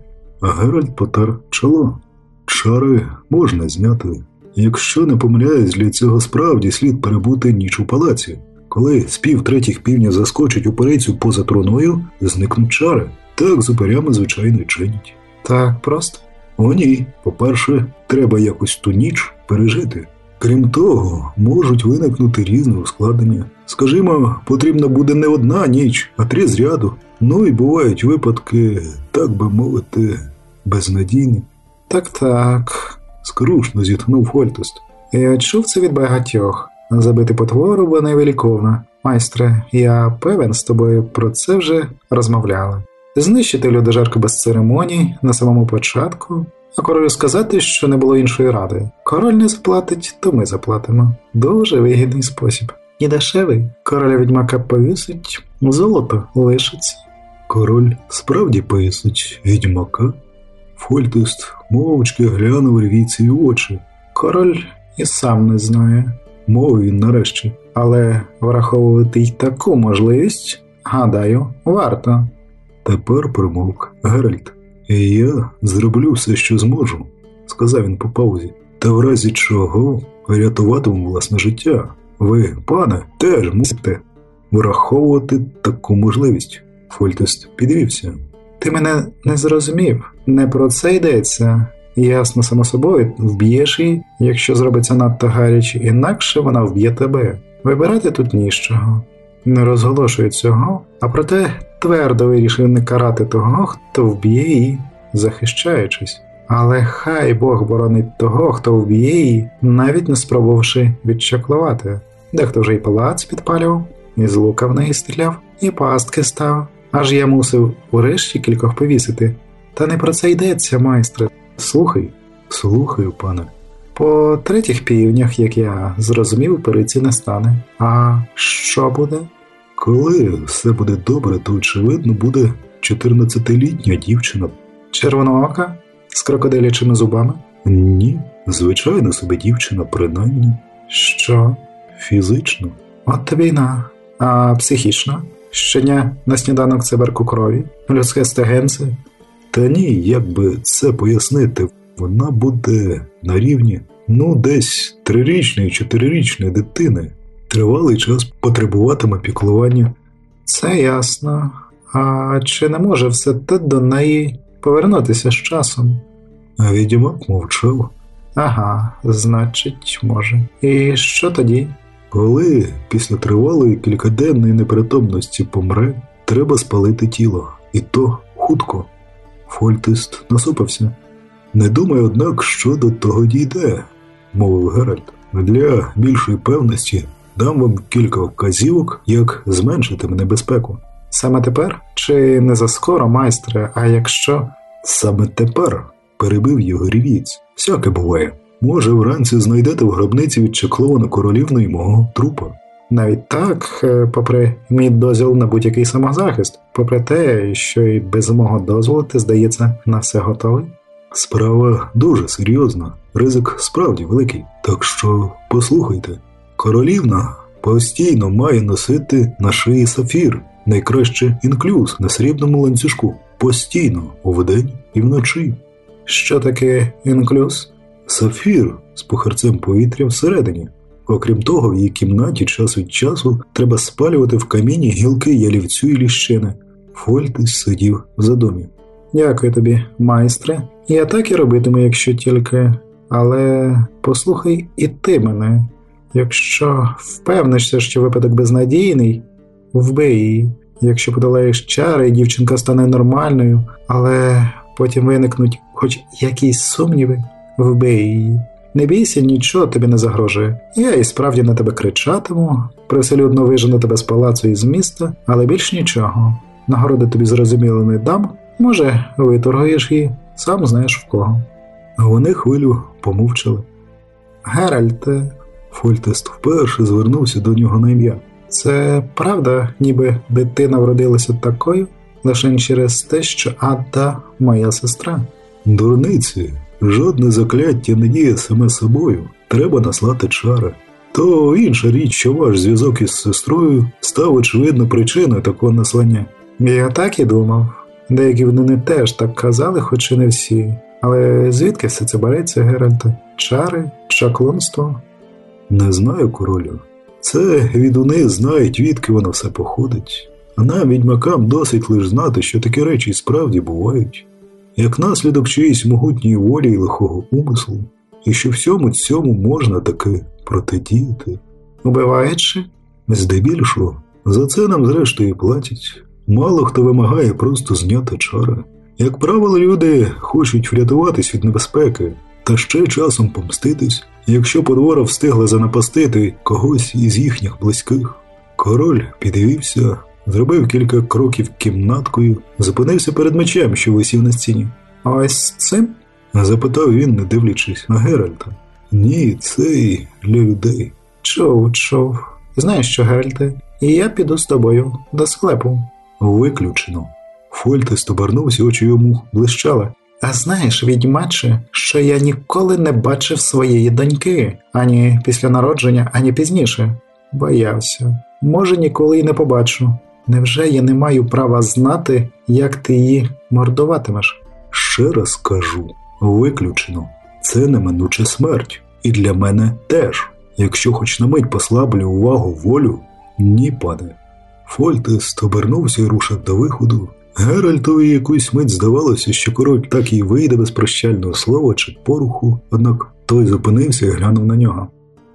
Speaker 1: Геральт потер чоло. Чари можна зняти. Якщо не помиляюсь, для цього справді слід перебути ніч у палаці. Коли з пів третіх півня заскочить операцію поза троною, зникнуть чари. Так з оперями, звичайно, чинять.
Speaker 2: Так просто.
Speaker 1: О, ні. По-перше, треба якось ту ніч пережити. Крім того, можуть виникнути різні ускладнення. Скажімо, потрібна буде не одна ніч, а три з ряду. Ну і бувають випадки, так би мовити, безнадійні.
Speaker 2: Так так.
Speaker 1: Скрушно зітхнув Фольтест.
Speaker 2: Я чув це від багатьох. Забити потвору, бо невеликовна. Майстре, я певен з тобою про це вже розмовляли. Знищити людожарку без церемоній на самому початку, а королю сказати, що не було іншої ради. Король не заплатить, то ми заплатимо. Дуже вигідний спосіб. І дешевий. Короля відьмака повісить, золото лишиться.
Speaker 1: Король справді повісить відьмака. Фольтест мовчки глянув ревійці в очі.
Speaker 2: Король і сам не знає,
Speaker 1: мовив він нарешті.
Speaker 2: але враховувати й таку можливість, гадаю, варто.
Speaker 1: Тепер промовк Геральт. Я зроблю все, що зможу, сказав він по паузі. Та в разі чого рятуватиму власне життя. Ви, пане, теж мусите враховувати таку можливість. Фольтест підвівся.
Speaker 2: Ти мене не зрозумів, не про це йдеться. Ясно, само собою, вб'єш її, якщо зробиться надто гаряче, інакше вона вб'є тебе. Вибирати тут нічого. Не розголошую цього, а проте твердо вирішив не карати того, хто вб'є її, захищаючись. Але хай Бог боронить того, хто вб'є її, навіть не спробувавши відчаклувати. Дехто вже й палац підпалював, і з лука в неї стріляв, і пастки став. Аж я мусив урешті кількох повісити. Та не про це йдеться, майстре. Слухай,
Speaker 1: Слухаю, пане.
Speaker 2: по третіх півнях, як я зрозумів, периці не стане. А що буде?
Speaker 1: Коли все буде добре, то очевидно буде 14-літня дівчина.
Speaker 2: Червоноока? З крокодилячими зубами?
Speaker 1: Ні, звичайно собі дівчина, принаймні
Speaker 2: Що?
Speaker 1: фізично.
Speaker 2: От тобі й на. А психічно? Щодня на сніданок циберку крові, людське стегенце.
Speaker 1: Та ні, як би це пояснити, вона буде на рівні, ну, десь трирічної, чотирирічної дитини. Тривалий час потребуватиме піклування.
Speaker 2: Це ясно. А чи не може все те до неї повернутися з часом?
Speaker 1: А відьмак мовчав.
Speaker 2: Ага, значить, може. І що тоді?
Speaker 1: Коли після тривалої кількаденної непритомності помре, треба спалити тіло, і то хутко. Фольтист насупився. Не думай, однак, що до того дійде, мовив Геральт. Для більшої певності дам вам кілька вказівок, як зменшити небезпеку.
Speaker 2: Саме тепер? Чи не заскоро, майстре, а якщо.
Speaker 1: Саме тепер перебив його рівіць. Всяке буває. Може, вранці знайдете в гробниці відчекловану королівну і мого трупа.
Speaker 2: Навіть так, е, попри мій дозвіл на будь-який самозахист, попри те, що і без мого дозволу ти, здається, на все готовий.
Speaker 1: Справа дуже серйозна, ризик справді великий. Так що послухайте, королівна постійно має носити на шиї сафір, найкраще інклюз на срібному ланцюжку, постійно, вдень і вночі.
Speaker 2: Що таке інклюз?
Speaker 1: Сафір з пухарцем повітря всередині. Окрім того, в її кімнаті час від часу треба спалювати в каміні гілки ялівцю і ліщини. Фольтис сидів за домі.
Speaker 2: Дякую тобі, майстре. Я так і робитиму, якщо тільки. Але послухай і ти мене. Якщо впевнишся, що випадок безнадійний, вбий її. Якщо подолаєш чари, дівчинка стане нормальною, але потім виникнуть хоч якісь сумніви, вбий її. Не бійся, нічого тобі не загрожує. Я і справді на тебе кричатиму, привселюдно вижену тебе з палацу і з міста, але більш нічого. Нагороди тобі зрозуміло не дам, може, виторгуєш її, сам знаєш в кого.
Speaker 1: Вони хвилю помовчали.
Speaker 2: Геральте,
Speaker 1: Фольтест вперше звернувся до нього на ім'я.
Speaker 2: це правда, ніби дитина вродилася такою, лише через те, що Адда моя сестра.
Speaker 1: Дурниці, жодне закляття не діє саме собою. Треба наслати чари. То інша річ, що ваш зв'язок із сестрою став очевидно причиною такого наслання.
Speaker 2: Я так і думав. Деякі вони теж так казали, хоч і не всі. Але звідки все це береться, Геральте? Чари, чаклунство?
Speaker 1: Не знаю, королю. Це відуни знають, відки воно все походить. А нам, відьмакам, досить лише знати, що такі речі справді бувають, як наслідок чиїсь могутньої волі і лихого умислу, і що всьому цьому можна таки протидіяти.
Speaker 2: Убиваючи?
Speaker 1: Здебільшого, за це нам зрештою платять. Мало хто вимагає просто зняти чари. Як правило, люди хочуть врятуватись від небезпеки та ще часом помститись, якщо подвора встигла занапастити когось із їхніх близьких. Король підвівся, зробив кілька кроків кімнаткою, зупинився перед мечем, що висів на стіні.
Speaker 2: Ось цим?
Speaker 1: Запитав він, не дивлячись на Геральта. Ні, це для людей.
Speaker 2: Чув, чув. Знаєш що, Геральте? І я піду з тобою до склепу.
Speaker 1: Виключено. Фольтест обернувся, очі йому блищали.
Speaker 2: А знаєш, відьмаче, що я ніколи не бачив своєї доньки ані після народження, ані пізніше. Боявся. Може, ніколи й не побачу. Невже я не маю права знати, як ти її мордуватимеш?
Speaker 1: Ще раз кажу, виключено. Це неминуча смерть. І для мене теж. Якщо хоч на мить послаблю увагу волю, ні, пане. Фольтест обернувся і рушив до виходу. Геральтові якусь мить здавалося, що король так і вийде без прощального слова чи поруху, однак той зупинився і глянув на нього.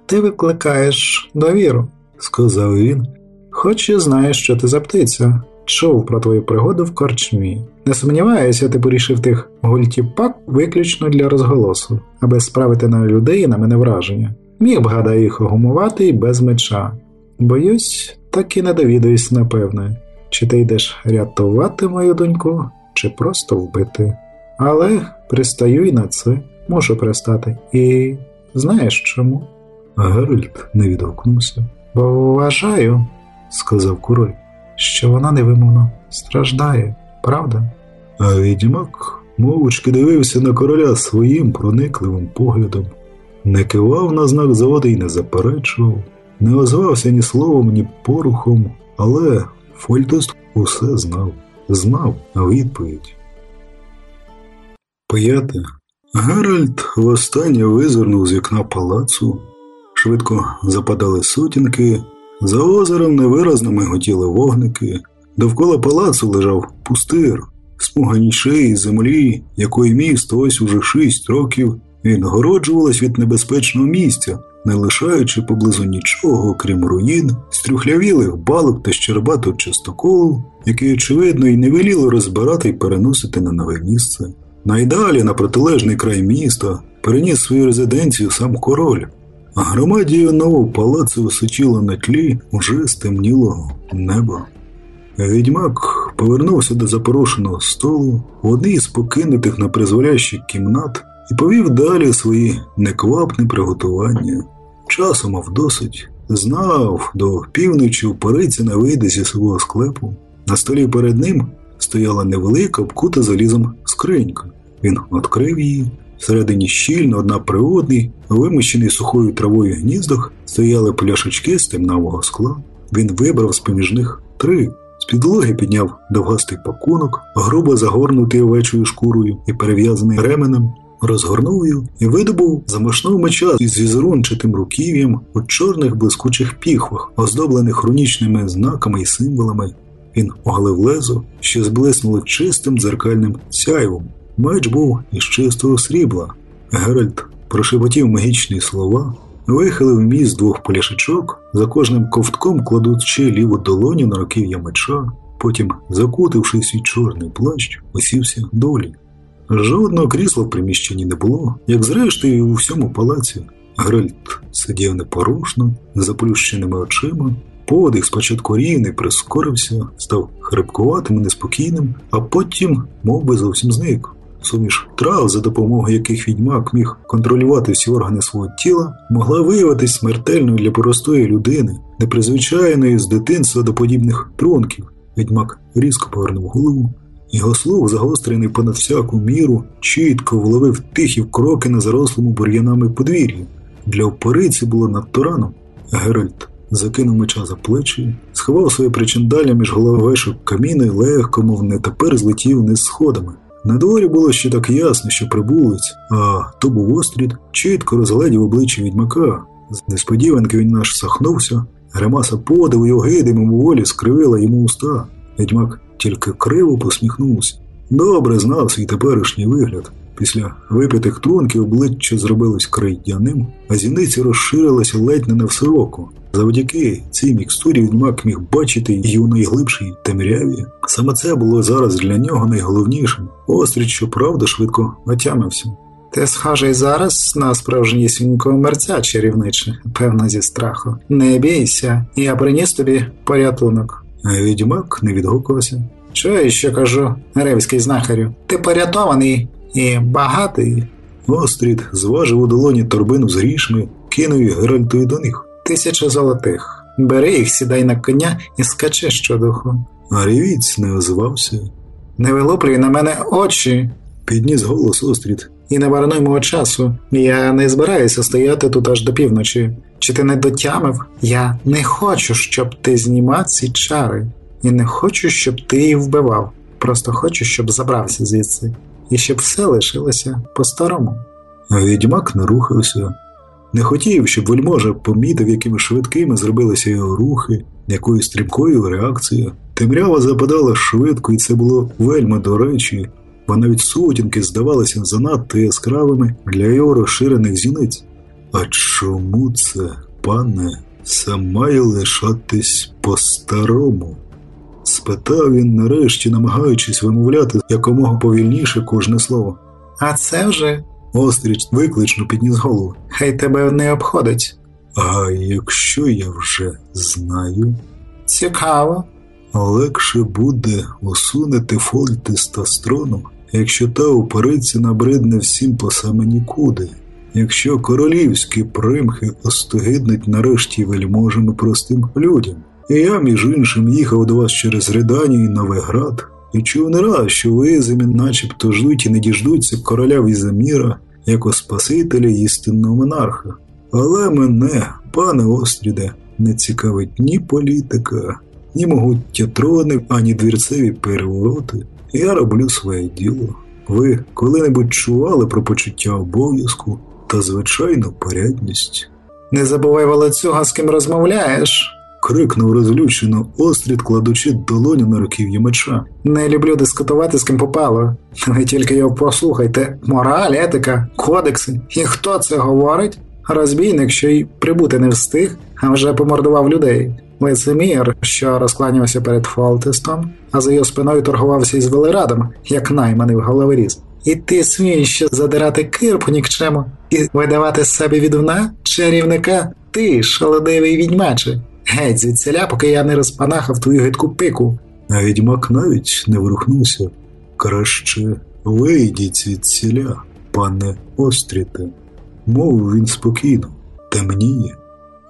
Speaker 2: Ти викликаєш довіру,
Speaker 1: Сказав він,
Speaker 2: хоч і знаєш, що ти за птиця. Чув про твою пригоду в корчмі. Не сумніваюся, ти порішив тих гультіпак виключно для розголосу, аби справити на людей на мене враження. Міг б, гадаю, їх огумувати і без меча. Боюсь, так і не довідаюсь, напевне, чи ти йдеш рятувати мою доньку, чи просто вбити. Але пристаю й на це, можу пристати. І знаєш чому?
Speaker 1: Геральт не відгукнувся.
Speaker 2: Бо вважаю,
Speaker 1: Сказав король.
Speaker 2: що вона невимовно страждає, правда?
Speaker 1: А відьмак мовчки дивився на короля своїм проникливим поглядом, не кивав на знак згоди й не заперечував, не озвався ні словом, ні порухом, але Фольтест усе знав, знав відповідь. П'яте. Геральт востаннє визирнув з вікна палацу. Швидко западали сутінки, за озером невиразно миготіли вогники. Довкола палацу лежав пустир, смуга нічиї землі, якої місто ось уже шість років відгороджувалось від небезпечного місця, не лишаючи поблизу нічого, окрім руїн, стрюхлявілих балок та щербатого частоколу, які, очевидно, і не веліло розбирати і переносити на нове місце. Найдалі, на протилежний край міста, переніс свою резиденцію сам король. Громадію нового палацу височило на тлі уже стемнілого неба. Відьмак повернувся до запорошеного столу в одній з покинутих на призволящих кімнат і повів далі свої неквапні приготування. Часу мав досить, знав, до півночі впориться не вийде зі свого склепу. На столі перед ним стояла невелика обкута залізом скринька. Він відкрив її. Всередині щільно, одна при одній, вимощений сухою травою гніздах, стояли пляшечки з темнавого скла. Він вибрав з поміж них три. З підлоги підняв довгастий пакунок, грубо загорнутий овечою шкурою і перев'язаний ременем, розгорнув його і видобув замашного меча із зізрунчатим руків'ям у чорних блискучих піхвах, оздоблених рунічними знаками і символами. Він оголив лезо, що зблиснуло чистим дзеркальним сяйвом. Меч був із чистого срібла. Геральт прошепотів магічні слова, вихилив міст двох поляшечок, за кожним ковтком кладучи ліву долоню на руків'я меча, потім, закутивши свій чорний плащ, усівся долі. Жодного крісла в приміщенні не було, як зрештою у всьому палаці. Геральт сидів непорушно, заплющеними очима. Подих спочатку рівний прискорився, став хрипкуватим і неспокійним, а потім мов би, зовсім зник. Суміш трав, за допомогою яких відьмак міг контролювати всі органи свого тіла, могла виявитись смертельною для простої людини, непризвичайної з дитинства до подібних трунків. Відьмак різко повернув голову. Його слух, загострений понад всяку міру, чітко вловив тихі кроки на зарослому бур'янами подвір'ї. Для опориці було надто рано. Геральт закинув меча за плечі, сховав своє причиндаля між головешок каміни легко, мов не тепер злетів вниз сходами. На дворі було ще так ясно, що прибулець, а то був острід, чітко розгледів обличчя відьмака. З несподіванки він наш сахнувся, гримаса подиву й огиди мимоволі скривила йому уста. Відьмак тільки криво посміхнувся. Добре знав свій теперішній вигляд. Після випитих трунків обличчя зробилось крейдяним, а зіниці розширилися ледь не на всероку. Завдяки цій мікстурі відьмак міг бачити її у найглибшій темряві. Саме це було зараз для нього найголовнішим. Острід, щоправда, швидко отямився.
Speaker 2: Ти схожий зараз на справжнісінького мерця чарівниче, певно, зі страху. Не бійся, я приніс тобі порятунок.
Speaker 1: А відьмак не відгукувався.
Speaker 2: Чуєш, що кажу, ревський знахарю? Ти порятований і багатий.
Speaker 1: Острід зважив у долоні торбину з грішми, кинув Геральтові до них.
Speaker 2: Тисяча золотих. Бери їх, сідай на коня і скачи щодуху.
Speaker 1: А рівіць не озвався.
Speaker 2: Не вилуплюй на мене очі
Speaker 1: Підніс голос Острід.
Speaker 2: і не марнуй мого часу. Я не збираюся стояти тут аж до півночі. Чи ти не дотямив? Я не хочу, щоб ти знімав ці чари. І не хочу, щоб ти її вбивав. Просто хочу, щоб забрався звідси. І щоб все лишилося по-старому.
Speaker 1: Відьмак не рухався. Не хотів, щоб вельможа помітив, якими швидкими зробилися його рухи, якою стрімкою реакція. Темрява западала швидко, і це було вельми до речі, бо навіть сутінки здавалися занадто яскравими для його розширених зіниць. А чому це, пане, все має лишатись по-старому? спитав він нарешті, намагаючись вимовляти якомога повільніше кожне слово.
Speaker 2: А це вже
Speaker 1: Остріч виклично підніс голову.
Speaker 2: хай тебе не обходить.
Speaker 1: А якщо я вже знаю,
Speaker 2: Цікаво.
Speaker 1: легше буде усунути фольтестастрону, якщо та опериція набридне всім по саме нікуди. Якщо королівські примхи остогиднуть нарешті вельможами простим людям. І я, між іншим, їхав до вас через Реданію і Новиград, і чув не раз, що ви зимі начебто ждуть і не діждуться короля Візаміра, як Спасителя істинного монарха. Але мене, пане Остріде, не цікавить ні політика, ні могуття трони, ані двірцеві перевороти. Я роблю своє діло. Ви коли-небудь чували про почуття обов'язку та звичайну порядність?
Speaker 2: Не забувай волоцюга, з ким розмовляєш.
Speaker 1: Крикнув розлючено Острід, кладучи долоню на руків'я меча.
Speaker 2: Не люблю дискутувати з ким попало. Ви тільки його послухайте. Мораль, етика, кодекси. І хто це говорить? Розбійник, що й прибути не встиг, а вже помордував людей. Лицемір, що розкланявся перед Фолтестом, а за його спиною торгувався із Велерадом, як найманий головоріз. І ти смієш ще задирати кирпу нікчему і видавати з себе відуна чарівника, ти, шалодивий відьмаче. Геть звідсіля, поки я не розпанахав твою гидку пику.
Speaker 1: А відьмак навіть не ворухнувся. Краще вийдіть від ціля, пане Остріте, мовив він спокійно, темніє.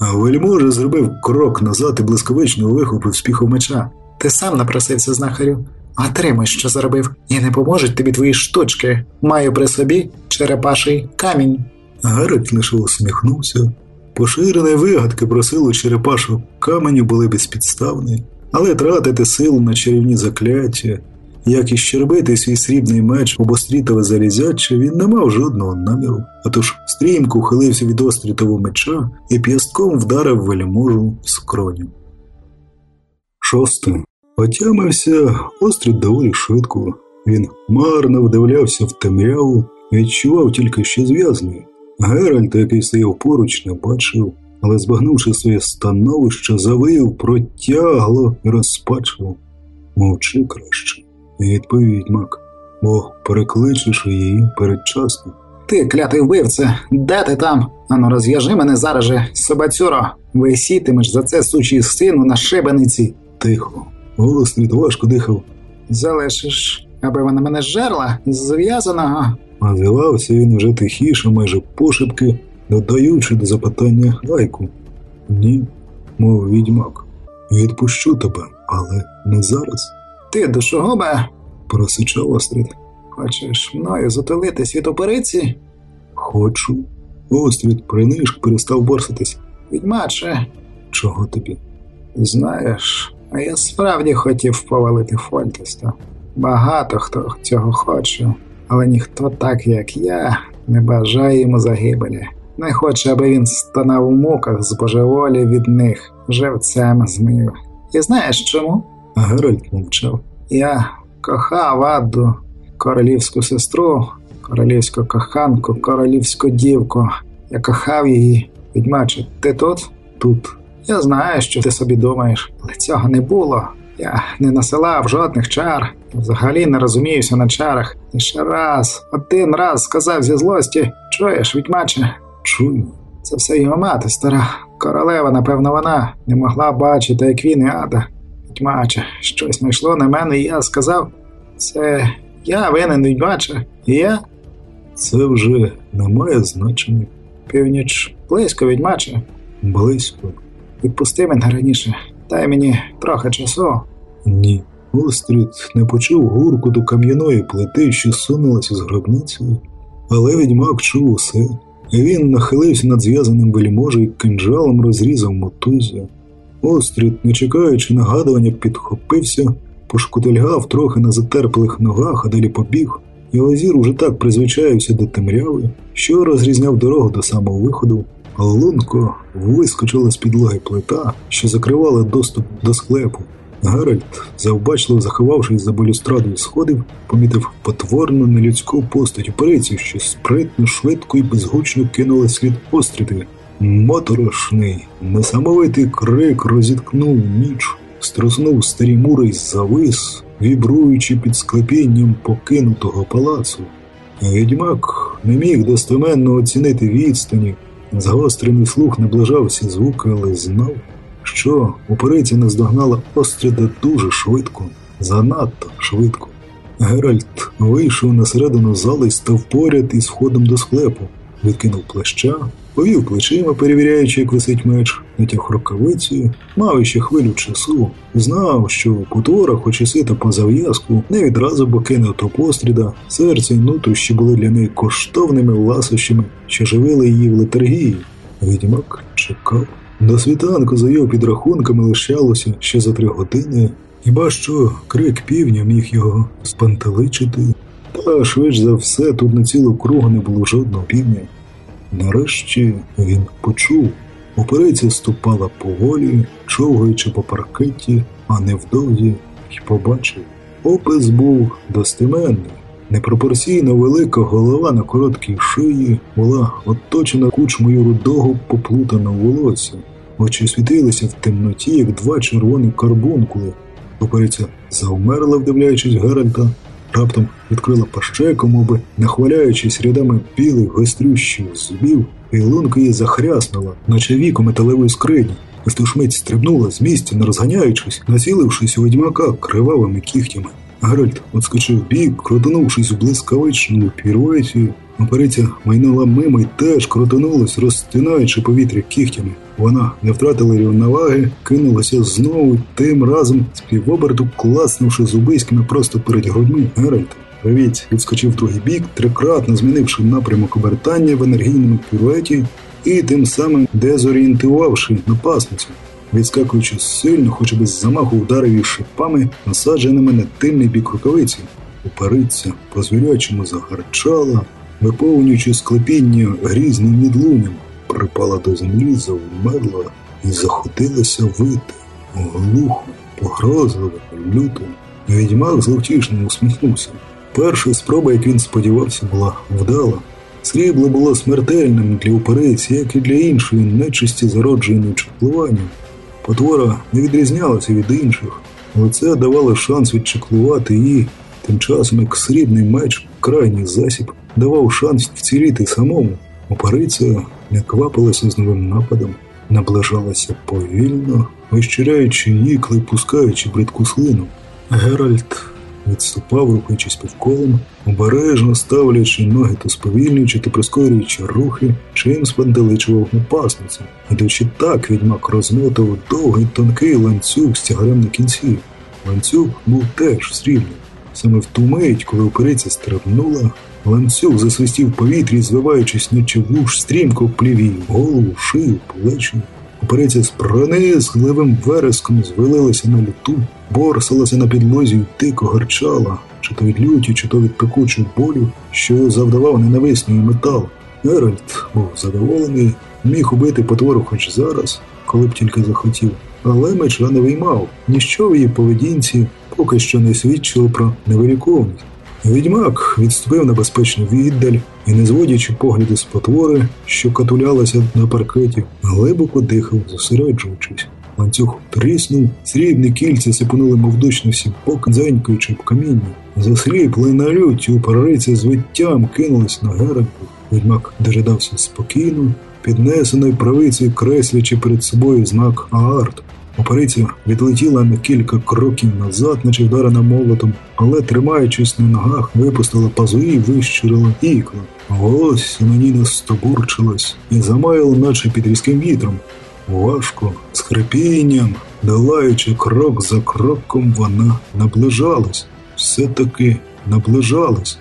Speaker 1: А вельможа зробив крок назад і блискавично вихопив з піху меча.
Speaker 2: Ти сам напросився, знахарю. Отримай, що заробив, і не поможуть тобі твої штучки. Маю при собі черепаший камінь.
Speaker 1: Гарет лише усміхнувся. Поширені вигадки про силу черепашого каменю були безпідставні, але тратити силу на чарівні закляття, як і щербити свій срібний меч об острітове залізяче, він не мав жодного наміру. Отож стрімко ухилився від острітового меча і п'ястком вдарив вельможу в скроню. Шосте. Отямився острід доволі швидко. Він марно вдивлявся в темряву, відчував тільки що зв'язний. Геральт, який стояв поруч, не бачив, але збагнувши своє становище, завив, протягло і розпачливо. Мовчи краще, відповів Мак, бо перекличеш її передчасно.
Speaker 2: Ти, клятий вбивце, де ти там? Ану, розв'яжи мене зараз же, собацюро. Висітимеш за це сучий сину на шибениці.
Speaker 1: Тихо. Голос важко дихав.
Speaker 2: Залишиш аби вона мене зжерла з
Speaker 1: Називався він вже тихіше, майже пошепки, додаючи до запитання лайку. Ні, мов відьмак. Відпущу тебе, але не зараз.
Speaker 2: Ти душогубе,
Speaker 1: Просичав Острід.
Speaker 2: хочеш мною затулити світопериці?
Speaker 1: Хочу. Острід принишк перестав борситись.
Speaker 2: Відьмаче,
Speaker 1: Чого тобі?
Speaker 2: знаєш, а я справді хотів повалити Фольтеста. Багато хто цього хоче, але ніхто так, як я, не бажає йому загибелі. Не хоче, аби він стонав у муках з божеволі від них, живцем змив. І знаєш чому?
Speaker 1: А мовчав.
Speaker 2: Я кохав Адду, королівську сестру, королівську коханку, королівську дівку. Я кохав її. Відьмаче, ти тут?
Speaker 1: Тут
Speaker 2: Я знаю, що ти собі думаєш, але цього не було. Я не насилав жодних чар, взагалі не розуміюся на чарах. Лише раз, один раз сказав зі злості, чуєш, відьмаче,
Speaker 1: чую.
Speaker 2: це все його мати, стара королева, напевно, вона не могла бачити, як він і ада. Відьмаче, щось найшло на мене, і я сказав, це я винен, відьмаче, і я
Speaker 1: Це вже не має значення.
Speaker 2: північ близько, відьмаче.
Speaker 1: Близько.
Speaker 2: Відпусти мене раніше, дай мені трохи часу.
Speaker 1: Ні. Острід не почув гурку до кам'яної плити, що сунулася з гробницею, але відьмак чув усе, він нахилився над зв'язаним вельможею і кинджалом розрізав мотузю. Острід, не чекаючи нагадування, підхопився, пошкутильгав трохи на затерплих ногах, а далі побіг. Його зір уже так призвичаївся до темряви, що розрізняв дорогу до самого виходу. Лунко вискочила з підлоги плита, що закривала доступ до склепу. Геральт, завбачливо заховавшись за балюстрадою сходів, помітив потворну нелюдську постать операцію, що спритно, швидко і безгучно кинула слід остріти. Моторошний, несамовитий крик розіткнув ніч, струснув старі мури й завис, вібруючи під склепінням покинутого палацу. Відьмак не міг достеменно оцінити відстані, Загострений слух наближався звуки, але знав, що операція наздогнала Остріда дуже швидко, занадто швидко. Геральт вийшов на середину зали і став поряд із входом до склепу, відкинув плаща, повів плечима, перевіряючи, як висить меч, натяг рукавицею, мав іще хвилю часу, знав, що потвора, хоч і сита по зав'язку, не відразу бо то постріда, серце й нутрощі були для неї коштовними ласощами, що живили її в летаргії. Відьмак чекав. До світанку за його підрахунками лишалося ще за три години, хіба що крик півня міг його спантеличити. Та швидш за все тут на цілу кругу не було жодного півня. Нарешті він почув. Операція ступала поволі, човгаючи по паркеті, а невдовзі й побачив. Опис був достеменний. Непропорційно велика голова на короткій шиї була оточена кучмою рудого поплутаного волосся. Очі світилися в темноті, як два червоні карбункули. Опериця завмерла, вдивляючись Геральта, раптом відкрила пащеку, мовби нахваляючись рядами білих гострющих зубів, і лунка її захряснула, наче віку металевої скрині. Пустошмить стрибнула з місця, не розганяючись, націлившись у відьмака кривавими кігтями. Геральт отскочив бік, крутанувшись у блискавичну піруеті. Опериця майнула мимо й теж крутанулась, розтинаючи повітря кігтями. Вона не втратила рівноваги, кинулася знову, тим разом співоберту класнувши зубиськими просто перед грудьми Геральта. Ревіць відскочив другий бік, трикратно змінивши напрямок обертання в енергійному піруеті і тим самим дезорієнтувавши напасницю. Відскакуючи сильно, хоч і без замаху вдарив її шипами, насадженими на тильний бік рукавиці. Упериться по звірячому загарчала, виповнюючи склепіння грізним відлунням, припала до землі, завмерла і заходилася вити. Глухо, погрозливо, люто. Відьмак зловтішно усміхнувся. Перша спроба, як він сподівався, була вдала. Срібло було смертельним для операції, як і для іншої нечисті зародженої чеклування. Потвора не відрізнялася від інших, але це давало шанс відчеклувати її, тим часом як срібний меч, крайній засіб, давав шанс вціліти самому. Опариця не квапилася з новим нападом, наближалася повільно, вищиряючи нікли, пускаючи бридку слину. Геральт відступав, рухаючись півколом, обережно ставлячи ноги то сповільнюючи, то прискорюючи рухи, чим спантеличував напасницю. Ідучи так, відьмак розмотав довгий тонкий ланцюг з тягарем на кінці. Ланцюг був теж срібний. Саме в ту мить, коли опериця стрибнула, ланцюг засвистів повітрі, звиваючись, наче вуш, стрімко плів її голову, шию, плечі. Опериця з пронизливим вереском звелилася на люту, борсалася на підлозі й дико гарчала, чи то від люті, чи то від пекучого болю, що завдавав ненависний метал. Геральт був задоволений, міг убити потвору хоч зараз, коли б тільки захотів, але меча не виймав, ніщо в її поведінці поки що не свідчило про невиліковність. Відьмак відступив на безпечну віддаль і, не зводячи погляди з потвори, що катулялася на паркеті, глибоко дихав, зосереджуючись. Ланцюг тріснув, срібні кільця сипонули мовдучно всі боки, дзенькаючи в каміння. Засліпли на люті, париці з виттям кинулись на Геральта. Відьмак дожидався спокійно, піднесеною правицею креслячи перед собою знак Аарт. Опериця відлетіла на кілька кроків назад, наче вдарена молотом, але, тримаючись на ногах, випустила пазурі і вищирила ікла. Ось мені настобурчилась і замаяла, наче під різким вітром. Важко, з хрипінням, долаючи крок за кроком, вона наближалась. Все-таки наближалась.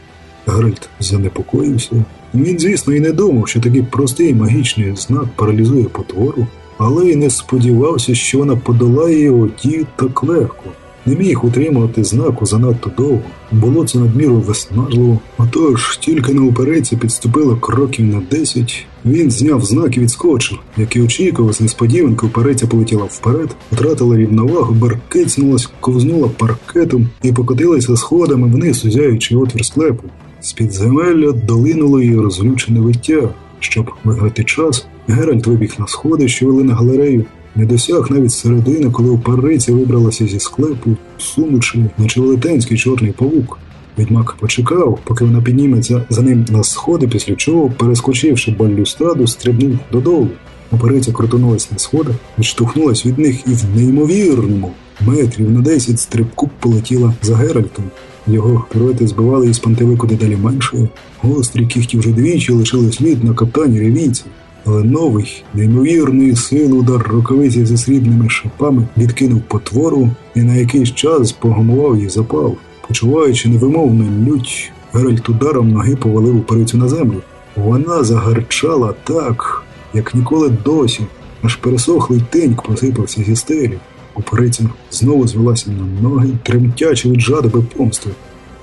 Speaker 1: Геральт занепокоївся. Він, звісно, і не думав, що такий простий магічний знак паралізує потвору але й не сподівався, що вона подолає його дію так легко. Не міг утримувати знаку занадто довго. Було це надміру виснажливо. Отож, тільки на опереції підступило кроків на десять. Він зняв знак і відскочив. Як і очікував, з несподіванки опереція полетіла вперед, втратила рівновагу, баркицнулась, ковзнула паркетом і покотилася сходами вниз, узяючи отвір склепу. З підземелля долинуло її розлючене виття. Щоб виграти час, Геральт вибіг на сходи, що вели на галерею, не досяг навіть середини, коли опериця вибралася зі склепу, сунучи, наче велетенський чорний павук. Відьмак почекав, поки вона підніметься за ним на сходи, після чого, перескочивши балюстраду, стрибнув додолу. Опериця крутонулась на сходах, відштовхнулась від них і в неймовірному метрів на десять стрибку полетіла за Геральтом. Його піруети збивали із пантелику дедалі меншою. Гострі кіхті вже двічі лишили слід на каптані ревійці. Але новий, неймовірний сил удар рукавиці зі срібними шипами відкинув потвору і на якийсь час погамував її запал. Почуваючи невимовну лють, Геральт ударом ноги повалив уперицю на землю. Вона загарчала так, як ніколи досі, аж пересохлий теньк посипався зі стелі. Купориця знову звелася на ноги, тремтячи від жадоби помсти.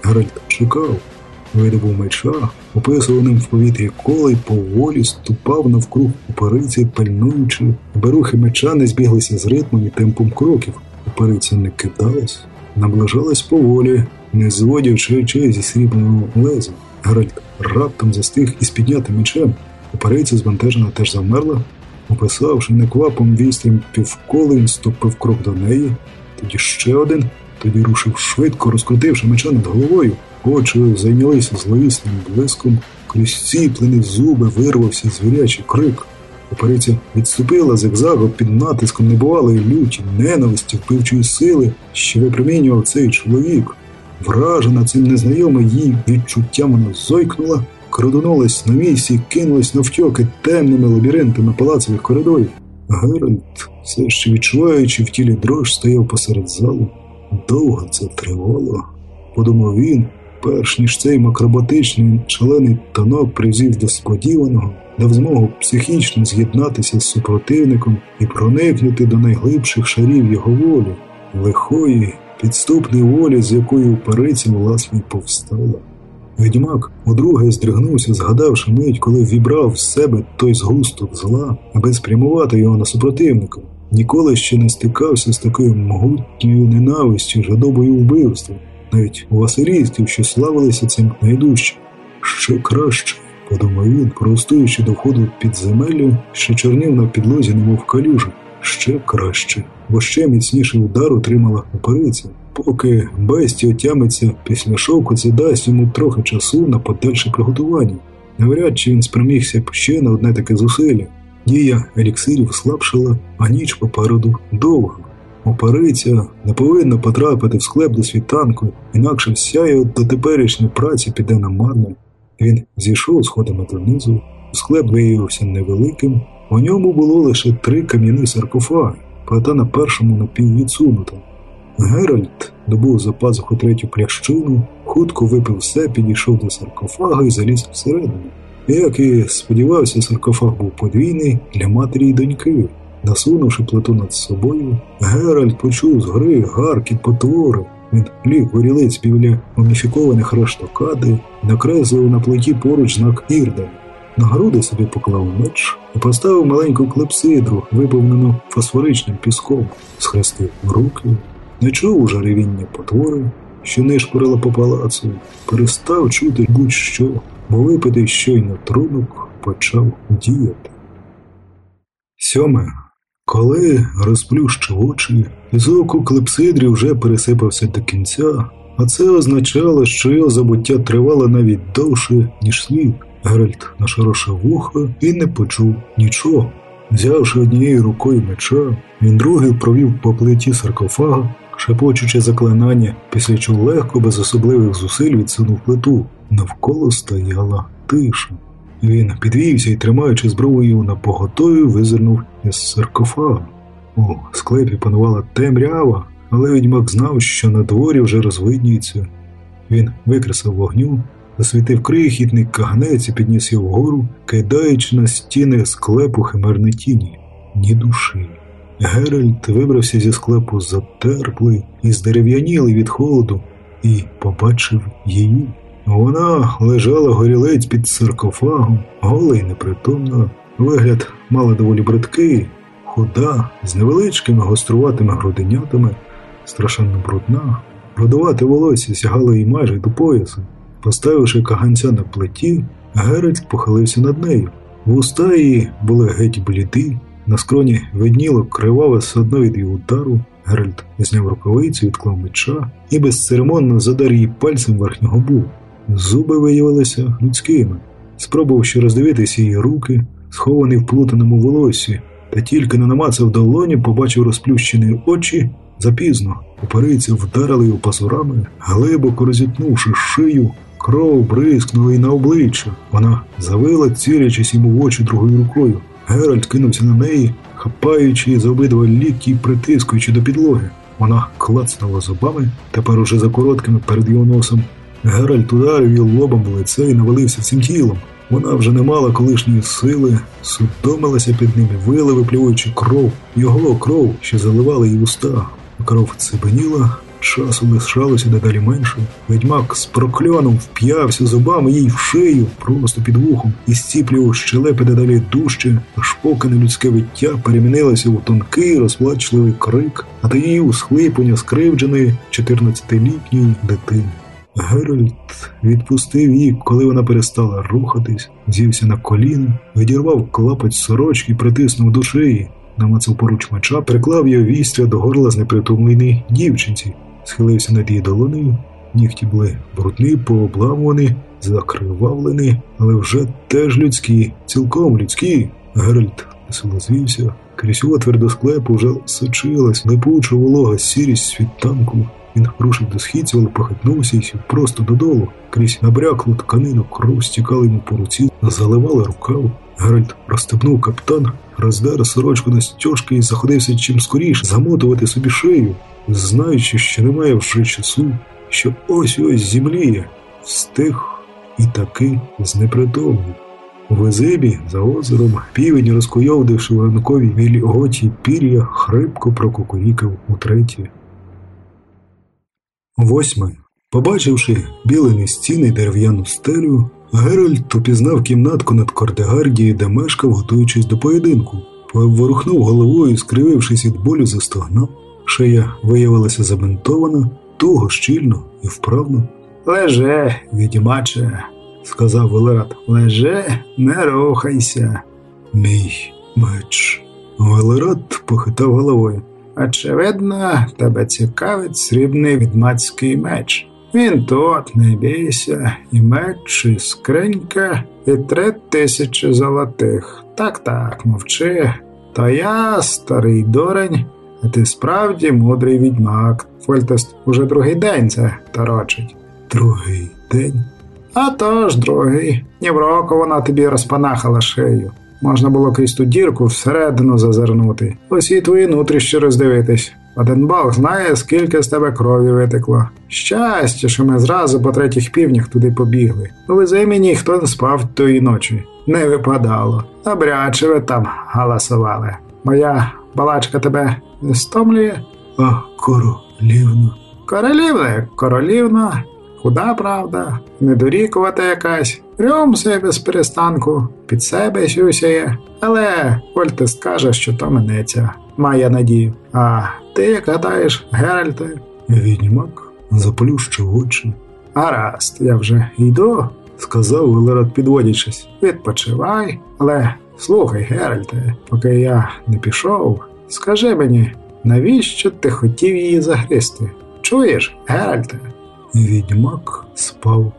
Speaker 1: Геральт чекав, видобув меча, описуваним в повітрі коло й поволі ступав навкруг купориці, пальнуючи, аби рухи меча не збіглися з ритмом і темпом кроків. Купориця не кидалась, наближалась поволі, не зводячи очей зі срібного леза. Геральт раптом застиг із піднятим мечем. Купориця збентежена теж завмерла, Описавши неквапом вістрям півколи, він ступив крок до неї, тоді ще один, тоді рушив швидко, розкрутивши меча над головою, очі зайнялися зловісним блиском, крізь ціплені зуби вирвався звірячий крик. Опериця відступила зигзагом під натиском небувалої люті, ненависті, впивчої сили, що випромінював цей чоловік. Вражена цим незнайомим їй відчуттям вона зойкнула крутонулась на місці і кинулась навтьоки темними лабіринтами палацових коридорів. Геральт, все ще відчуваючи в тілі дрож, стояв посеред залу. Довго це тривало, подумав він, перш ніж цей макробатичний шалений танок привзів до сподіваного, дав змогу психічно з'єднатися з супротивником і проникнути до найглибших шарів його волі, лихої, підступної волі, з якою париця власне повстала. Відьмак удруге здригнувся, згадавши мить, коли вібрав в себе той згусток зла, аби спрямувати його на супротивника. Ніколи ще не стикався з такою могутньою ненавистю, жадобою вбивства, навіть у василістів, що славилися цим найдужче. Ще краще, подумав він, простуючи до входу під земелю, що чорнів на підлозі, немов калюжа. Ще краще, бо ще міцніший удар отримала опериція. Поки Бесті отямиться після шоку, це дасть йому трохи часу на подальше приготування. Навряд чи він спромігся б ще на одне таке зусилля. Дія еліксирів слабшала, а ніч попереду довга. Опериця не повинна потрапити в склеп до світанку, інакше вся його дотеперішня праця піде на марне. Він зійшов сходами донизу, склеп виявився невеликим, у ньому було лише три кам'яні саркофаги, плита на першому напіввідсунута. Геральт добув за пазуху третю плящину, хутко випив все, підійшов до саркофага і заліз всередину. Як і сподівався, саркофаг був подвійний для матері й доньки. Насунувши плиту над собою, Геральт почув з гри гаркіт потвори. Він ліг горілиць біля муміфікованих рештокади, накреслив на плиті поруч знак Ірда. На груди собі поклав меч і поставив маленьку клепсидру, виповнену фосфоричним піском, схрестив руки, не чув уже ревіння потвори, що нишпорила по палацу, перестав чути будь-що, бо випитий щойно трунок почав діяти. Сьоме. Коли розплющив очі, пісок у клепсидрі вже пересипався до кінця, а це означало, що його забуття тривало навіть довше, ніж слід. Геральт нашорошив вуха і не почув нічого. Взявши однією рукою меча, він другий провів по плиті саркофага, шепочучи заклинання, після чого легко, без особливих зусиль відсунув плиту. Навколо стояла тиша. Він підвівся і, тримаючи зброю на поготові, визирнув із саркофага. У склепі панувала темрява, але відьмак знав, що на дворі вже розвиднюється. Він викресав вогню, засвітив крихітний каганець і підніс його вгору, кидаючи на стіни склепу химерні тіні, ні душі. Геральт вибрався зі склепу затерплий і здерев'янілий від холоду і побачив її. Вона лежала горілець під саркофагом, гола й непритомна. Вигляд мала доволі бридкий, худа, з невеличкими гоструватими груденятами, страшенно брудна. Родувате волосся сягало їй майже до пояса. Поставивши каганця на плиті, Геральт похилився над нею. Вуста її були геть бліді, на скроні видніло криваве судно від її удару. Геральт зняв рукавицю, відклав меча і безцеремонно задар її пальцем верхнього бу. Зуби виявилися людськими. Спробував ще роздивитися її руки, сховані в плутаному волосі, та тільки не намацав долоні, побачив розплющені очі запізно. Опериця вдарили його пазурами, глибоко розітнувши шию, кров бризкнула й на обличчя. Вона завила, цілячись йому в очі другою рукою. Геральт кинувся на неї, хапаючи за обидва лікті й притискуючи до підлоги. Вона клацнула зубами, тепер уже за короткими перед його носом. Геральт ударив її лобом в лице і навалився всім тілом. Вона вже не мала колишньої сили, судомилася під ним і вила, виплюючи кров, його кров, що заливала її уста. Кров цибеніла, часу лишалося дедалі менше. Ведьмак з прокльоном вп'явся зубами їй в шию, просто під вухом, і зціплював щелепи дедалі дужче, аж поки нелюдське виття перемінилося у тонкий розплачливий крик, а та її усхлипання скривдженої 14-літньої дитини. Геральт відпустив її, коли вона перестала рухатись, зівся на коліна, відірвав клапоть сорочки, притиснув до шиї, намацав поруч меча, приклав його вістря до горла з непритомленої дівчинці, схилився над її долонею. Нігті були брудні, пообламувані, закривавлені, але вже теж людські, цілком людські. Геральт весело звівся. Крізь отвір до склепу вже сочилась липуча волога сірість світанку. Він рушив до східця, але похитнувся і сів просто додолу. Крізь набряклу тканину кров стікала йому по руці, заливала рукав. Геральт розстебнув каптан, роздер сорочку на стяжки і заходився чим скоріше замотувати собі шию, знаючи, що немає вже часу, що ось ось зімліє, встиг і таки знепритомнів. У визибі за озером півень, розкуйовдивши в ранковій вільготі пір'я, хрипко прокукурікав утретє. Восьме. Побачивши білені стіни дерев'яну стелю, Геральт упізнав кімнатку над Кордегардією, де мешкав, готуючись до поєдинку. Ворухнув головою, скривившись від болю, застогнав. Шия виявилася забинтована, туго, щільно і вправно.
Speaker 2: Леже, відьмаче, сказав Велерат. Леже, не рухайся.
Speaker 1: Мій меч. Велерат похитав головою.
Speaker 2: Очевидно, тебе цікавить срібний відмацький меч. Він тут, не бійся, і меч, і скринька, і три тисячі золотих. Так так, мовчи. То я, старий дурень, ти справді мудрий відьмак. Фольтест уже другий день це торочить.
Speaker 1: Другий день.
Speaker 2: А то ж, другий. Ні в року вона тобі розпанахала шию. Можна було крізь ту дірку всередину зазирнути. Усі твої нутрищі роздивитись. Один Бог знає, скільки з тебе крові витекло. Щастя, що ми зразу по третіх півнях туди побігли. У визимі ніхто не спав тої ночі. Не випадало. Добряче ви там галасували. Моя балачка тебе не стомлює?
Speaker 1: А королівна.
Speaker 2: Королівна, королівна, худа правда, недорікувата якась, рьомсає без перестанку, під себе сюсяє. Але Вольте скаже, що то минеться, має надію. А ти як гадаєш, Геральте?
Speaker 1: Відьмак заплющив очі,
Speaker 2: Гаразд, я вже йду,
Speaker 1: сказав Велерат, підводячись.
Speaker 2: відпочивай, але слухай, Геральте, поки я не пішов, скажи мені, навіщо ти хотів її загризти? Чуєш, Геральте?
Speaker 1: Відьмак спав